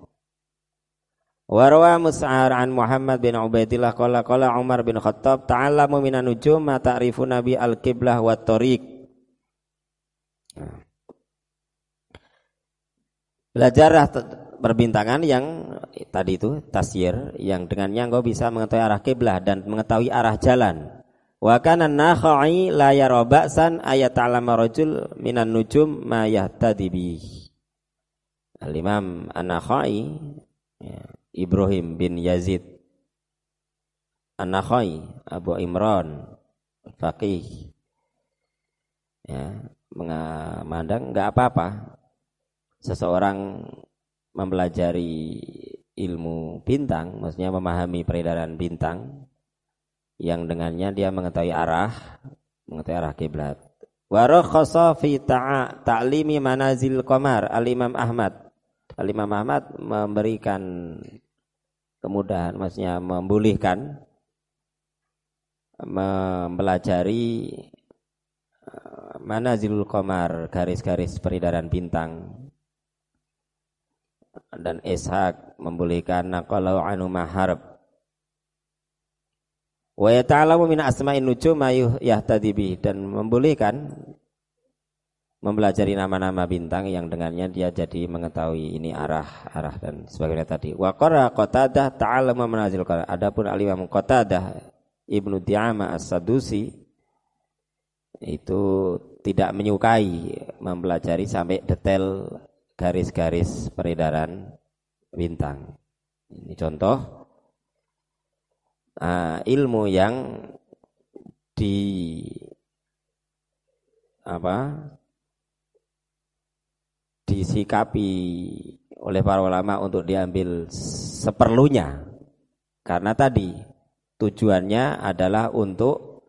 Warwa Mus'ar an Muhammad bin Ubaidillah qala qala Umar bin Khattab ta'allamu minan nujum ma ta'rifu nabi al-qiblah wa tariq. Nah. Belajarlah perbintangan yang tadi itu tasyir yang dengannya engkau bisa mengetahui arah kiblah dan mengetahui arah jalan. Wa kana nakhai la yara ba'san ayat ta'lama rajul minan nujum ma yahtadi bi. Al-Imam An-Nakhai ya, Ibrahim bin Yazid. An-Nakhai Abu Imran Faqih ya, memandang enggak apa-apa. Seseorang mempelajari ilmu bintang maksudnya memahami peredaran bintang yang dengannya dia mengetahui arah, mengetahui arah kiblat. Wa rakhasa fi ta'limi manazil qamar al-Imam Ahmad. Al-Imam Ahmad memberikan kemudahan maksudnya membolehkan mempelajari eh, manazilul qamar, garis-garis peredaran bintang. Dan Ishaq membolehkan naqalau anu maharib wa yata'alamu min asma'in nujum ma yahtadi dan membolehkan mempelajari nama-nama bintang yang dengannya dia jadi mengetahui ini arah arah dan sebagainya tadi. Wa qara Qatadah ta'allama manazil qara. Adapun al-Imam Qatadah Ibnu Di'ama As-Sadusi itu tidak menyukai mempelajari sampai detail garis-garis peredaran bintang. Ini contoh uh, ilmu yang di apa disikapi oleh para ulama untuk diambil seperlunya. Karena tadi tujuannya adalah untuk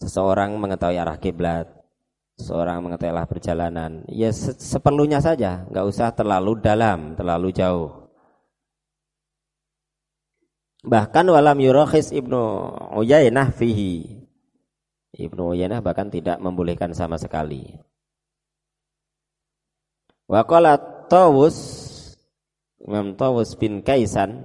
seseorang mengetahui arah kiblat seseorang mengetahui arah perjalanan. Ya seperlunya saja nggak usah terlalu dalam terlalu jauh Bahkan walam yurakhis Ibnu Uyainah fihi. Ibnu Uyainah bahkan tidak membolehkan sama sekali. Wa qala Tawus Imam Tawus bin Kaisan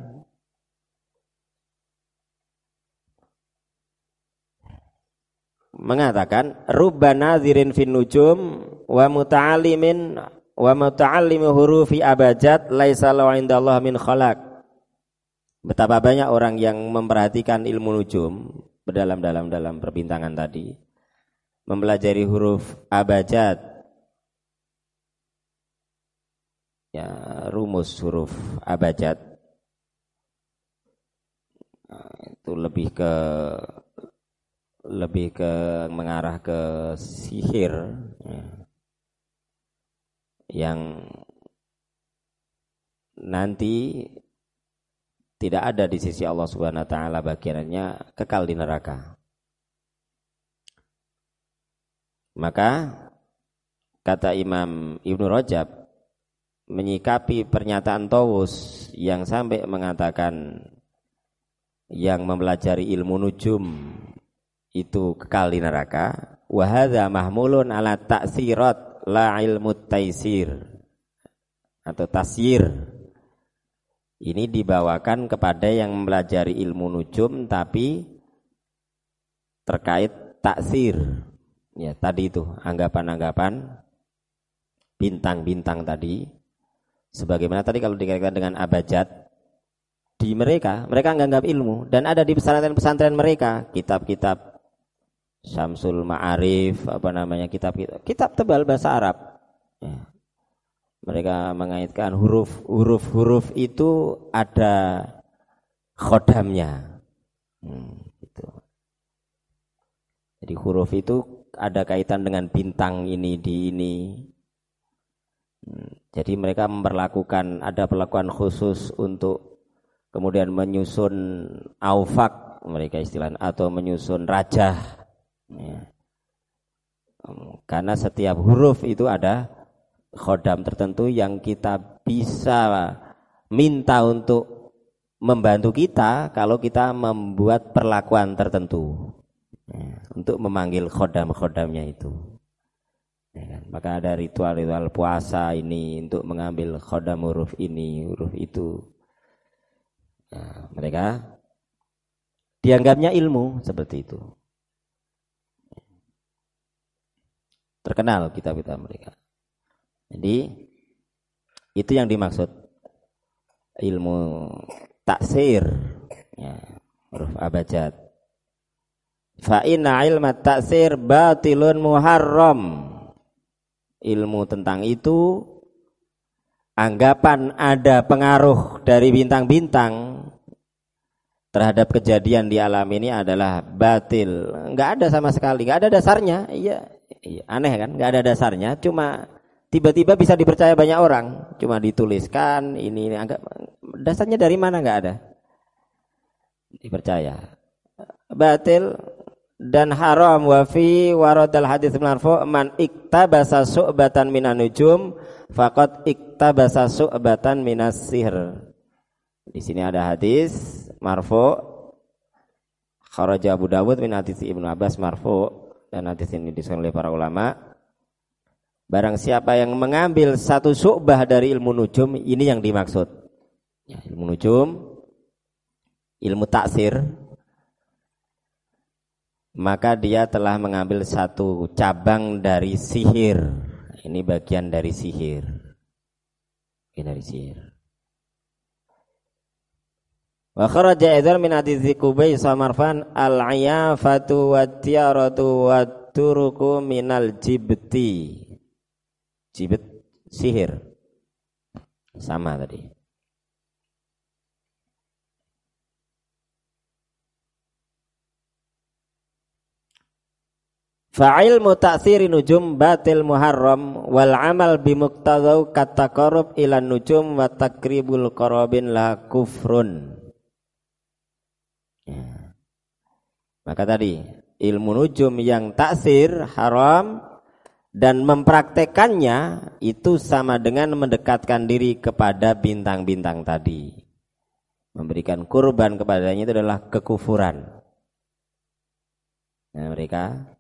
mengatakan rubba nadhirin fin nujum wa muta'allimin wa muta'allimi hurufi abajat laisa law indallah min khalaq Betapa banyak orang yang memperhatikan ilmu nujum berdalam-dalam dalam perbintangan tadi. Mempelajari huruf abajad. Ya, rumus huruf abajad. itu lebih ke lebih ke mengarah ke sihir ya. yang nanti tidak ada di sisi Allah Subhanahu wa taala bagiannya kekal di neraka. Maka kata Imam Ibnu Rajab menyikapi pernyataan Tawus yang sampai mengatakan yang mempelajari ilmu nujum itu kekal di neraka wa hadza mahmulun ala ta'sirat la ilmu taisir atau tasyir ini dibawakan kepada yang mempelajari ilmu nujum tapi terkait taksir. Ya tadi itu anggapan-anggapan bintang-bintang tadi. Sebagaimana tadi kalau dikaitkan dengan abajad di mereka mereka menganggap ilmu. Dan ada di pesantren-pesantren mereka kitab-kitab Samsul Ma'arif apa namanya kitab-kitab kitab tebal bahasa Arab. Ya. Mereka mengaitkan huruf huruf itu ada khodamnya hmm, gitu. jadi huruf itu ada kaitan dengan bintang ini di ini. Hmm, jadi mereka memperlakukan ada perlakuan khusus untuk kemudian menyusun aufak mereka istilahnya atau menyusun raja. Ya. Hmm, karena setiap huruf itu ada khodam tertentu yang kita bisa minta untuk membantu kita kalau kita membuat perlakuan tertentu ya, untuk memanggil khodam-khodamnya itu. Ya kan? Maka ada ritual-ritual puasa ini untuk mengambil khodam huruf ini, huruf itu. Nah, mereka dianggapnya ilmu seperti itu. Terkenal kitab-kitab mereka. Jadi itu yang dimaksud ilmu taksir ya, huruf abjad Fa inna ilma taksir batilun muharram. Ilmu tentang itu anggapan ada pengaruh dari bintang-bintang terhadap kejadian di alam ini adalah batil. Enggak ada sama sekali, enggak ada dasarnya. Iya, iya aneh kan? Enggak ada dasarnya, cuma tiba-tiba bisa dipercaya banyak orang. Cuma dituliskan ini, ini agak dasarnya dari mana enggak ada. Dipercaya. Batil dan haram wa fi waradal hadis marfu man iktabasa su'batan minan nujum faqad iktabasa su'batan minas sihr. Di sini ada hadis marfu kharaja Abu Dawud min hadis Ibnu Abbas marfu dan hadis ini disebut oleh para ulama. Barang siapa yang mengambil satu su'bah dari ilmu nujum, ini yang dimaksud. Ya, ilmu nujum, ilmu taksir, maka dia telah mengambil satu cabang dari sihir. Ini bagian dari sihir. Bagian dari sihir. Wa kharaja idzal min hadithi Qubay samarfan al-ayafatu wa tiyaratu wa turuku minal jibti. Jibt sihir. Sama tadi. Fa'il mutaksiri nujum batil muharram wal amal bimuktadau kataqarrub ila nujum wa takribul qarabin la kufrun. Ya. Maka tadi ilmu nujum yang taksir haram dan mempraktekannya itu sama dengan mendekatkan diri kepada bintang-bintang tadi. Memberikan kurban kepadanya itu adalah kekufuran. Nah, mereka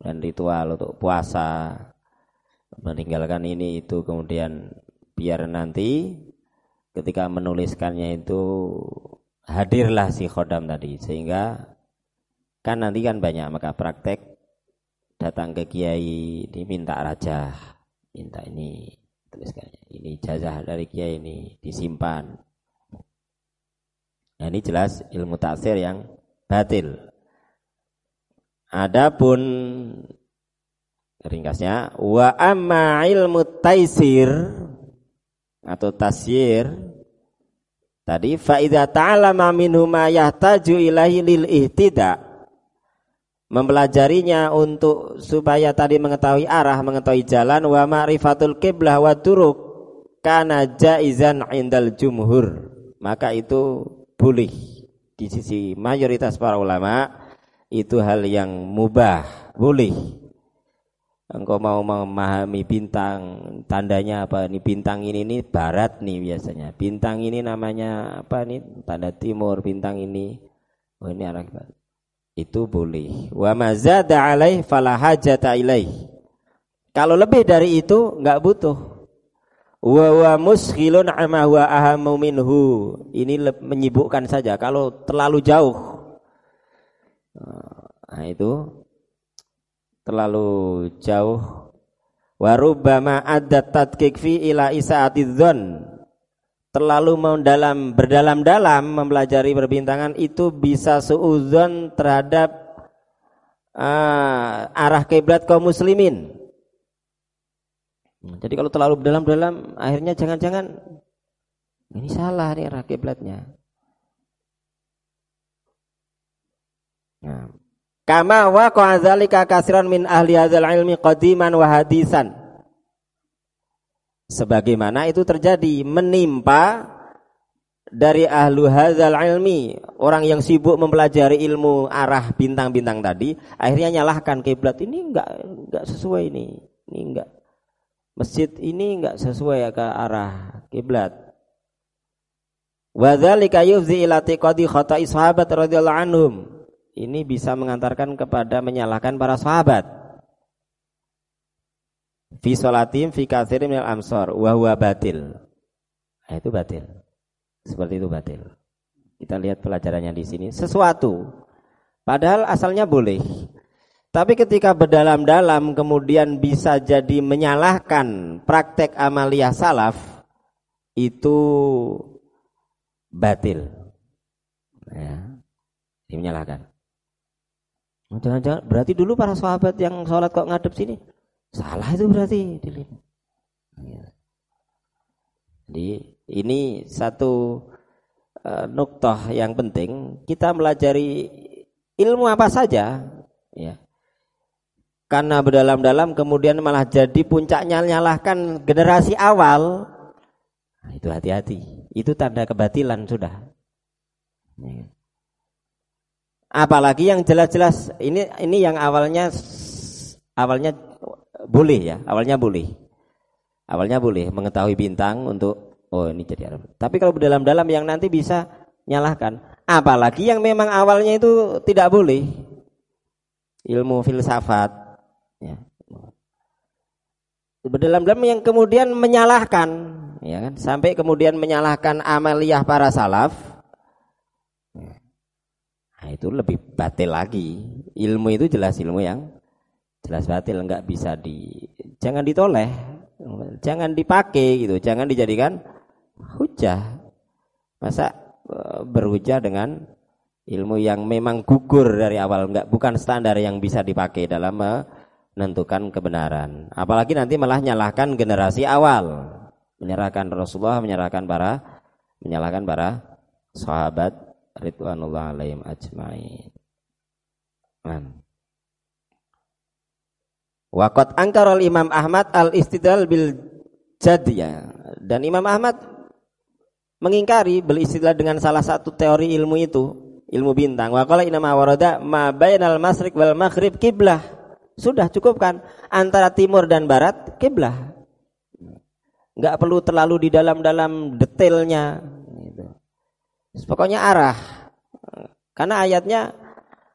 dan ritual untuk puasa meninggalkan ini itu kemudian biar nanti ketika menuliskannya itu hadirlah si khodam tadi sehingga kan nanti kan banyak maka praktek datang ke kiai diminta raja minta ini tuliskannya ini. Jazah dari kiai ini disimpan. Nah ini jelas ilmu taksir yang batil. Adapun ringkasnya wa amma ilmu taisir atau tasyir Tadi faida ta'alama minhu ma yahtaju ilahi lil ihtida. Mempelajarinya untuk supaya tadi mengetahui arah, mengetahui jalan wa ma'rifatul qiblah wa turuk kana jaizan indal jumhur. Maka itu boleh. Di sisi mayoritas para ulama itu hal yang mubah, boleh. Engkau mau memahami bintang tandanya apa ini? Bintang ini ini barat nih biasanya. Bintang ini namanya apa nih? Tanda timur bintang ini. Oh ini arah barat itu boleh. Wa mazada alaih fala hajata ilaih. Kalau lebih dari itu enggak butuh. Wa wa musghilun ama huwa ahamu minhu. Ini menyibukkan saja kalau terlalu jauh. Nah itu. Terlalu jauh. Warubama ada tadkik fi ila isaatidzon terlalu mendalam berdalam-dalam mempelajari perbintangan itu bisa suudzon terhadap uh, arah kiblat kaum muslimin. Jadi kalau terlalu berdalam-dalam akhirnya jangan-jangan ini salah nih arah kiblatnya. Nah, Kama wa dzalika kasiran min ahli hadzal ilmi qadiman wa hadisan. Sebagaimana itu terjadi menimpa dari ahlu hadzal ilmi, orang yang sibuk mempelajari ilmu arah bintang-bintang tadi, akhirnya nyalahkan kiblat ini enggak enggak sesuai ini. Ini enggak masjid ini enggak sesuai ke arah kiblat. Wa dzalika yufzi ila tiqadi khata'i sahabat radhiyallahu anhum ini bisa mengantarkan kepada menyalahkan para sahabat. Fi sholatim fi katsirin minal amsor wa huwa batil. Nah, itu batil. Seperti itu batil. Kita lihat pelajarannya di sini. Sesuatu padahal asalnya boleh. Tapi ketika berdalam-dalam kemudian bisa jadi menyalahkan praktek amaliyah salaf itu batil. Ya, menyalahkan. Jangan-jangan berarti dulu para sahabat yang sholat kok ngadep sini salah itu berarti ya. Jadi ini satu uh, nuktoh yang penting. Kita melajari ilmu apa saja ya. Karena berdalam-dalam kemudian malah jadi puncaknya nyalahkan generasi awal. Nah, itu hati-hati. Itu tanda kebatilan sudah. Ya. Apalagi yang jelas-jelas ini ini yang awalnya awalnya boleh ya, awalnya boleh. Awalnya boleh mengetahui bintang untuk oh ini jadi Arab. Tapi kalau dalam-dalam yang nanti bisa nyalahkan. Apalagi yang memang awalnya itu tidak boleh. Ilmu filsafat ya. Berdalam-dalam yang kemudian menyalahkan ya kan sampai kemudian menyalahkan amaliyah para salaf Nah, itu lebih batil lagi. Ilmu itu jelas ilmu yang jelas batil, enggak bisa di jangan ditoleh, jangan dipakai gitu, jangan dijadikan hujah. Masa e, berhujah dengan ilmu yang memang gugur dari awal, enggak bukan standar yang bisa dipakai dalam menentukan kebenaran. Apalagi nanti malah nyalahkan generasi awal, menyerahkan Rasulullah, menyerahkan para menyalahkan para sahabat ridwanullah alaihim ajmain. Waqat angkar al Imam Ahmad al istidlal bil jadiyah dan Imam Ahmad mengingkari istidlal dengan salah satu teori ilmu itu ilmu bintang. Wa qala inna ma bainal masrik wal maghrib kiblah sudah cukup kan antara timur dan barat kiblah enggak perlu terlalu di dalam-dalam detailnya. Pokoknya arah. Karena ayatnya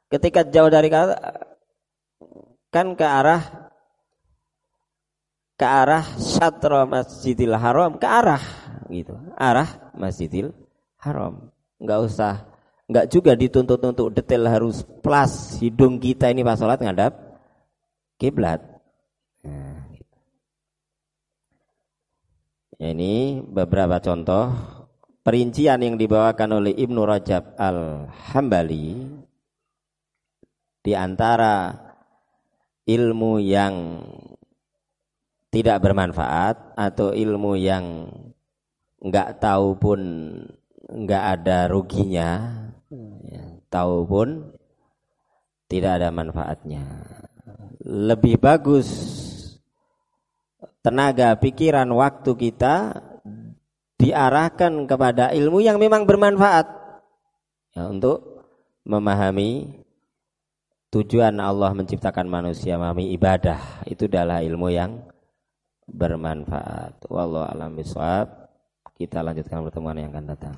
ketika jauh dari kan ke arah ke arah syatra Masjidil Haram, ke arah gitu. Arah Masjidil Haram. Enggak usah enggak juga dituntut untuk detail harus plus hidung kita ini pas sholat ngadap kiblat. Nah, gitu. Ini beberapa contoh perincian yang dibawakan oleh Ibnu Rajab Al-Hambali di antara ilmu yang tidak bermanfaat atau ilmu yang enggak tahu pun nggak ada ruginya, ya, tahu pun tidak ada manfaatnya. Lebih bagus tenaga, pikiran, waktu kita diarahkan kepada ilmu yang memang bermanfaat ya, untuk memahami tujuan Allah menciptakan manusia memahami ibadah itu adalah ilmu yang bermanfaat. Wallahu alam bisawab. Kita lanjutkan pertemuan yang akan datang.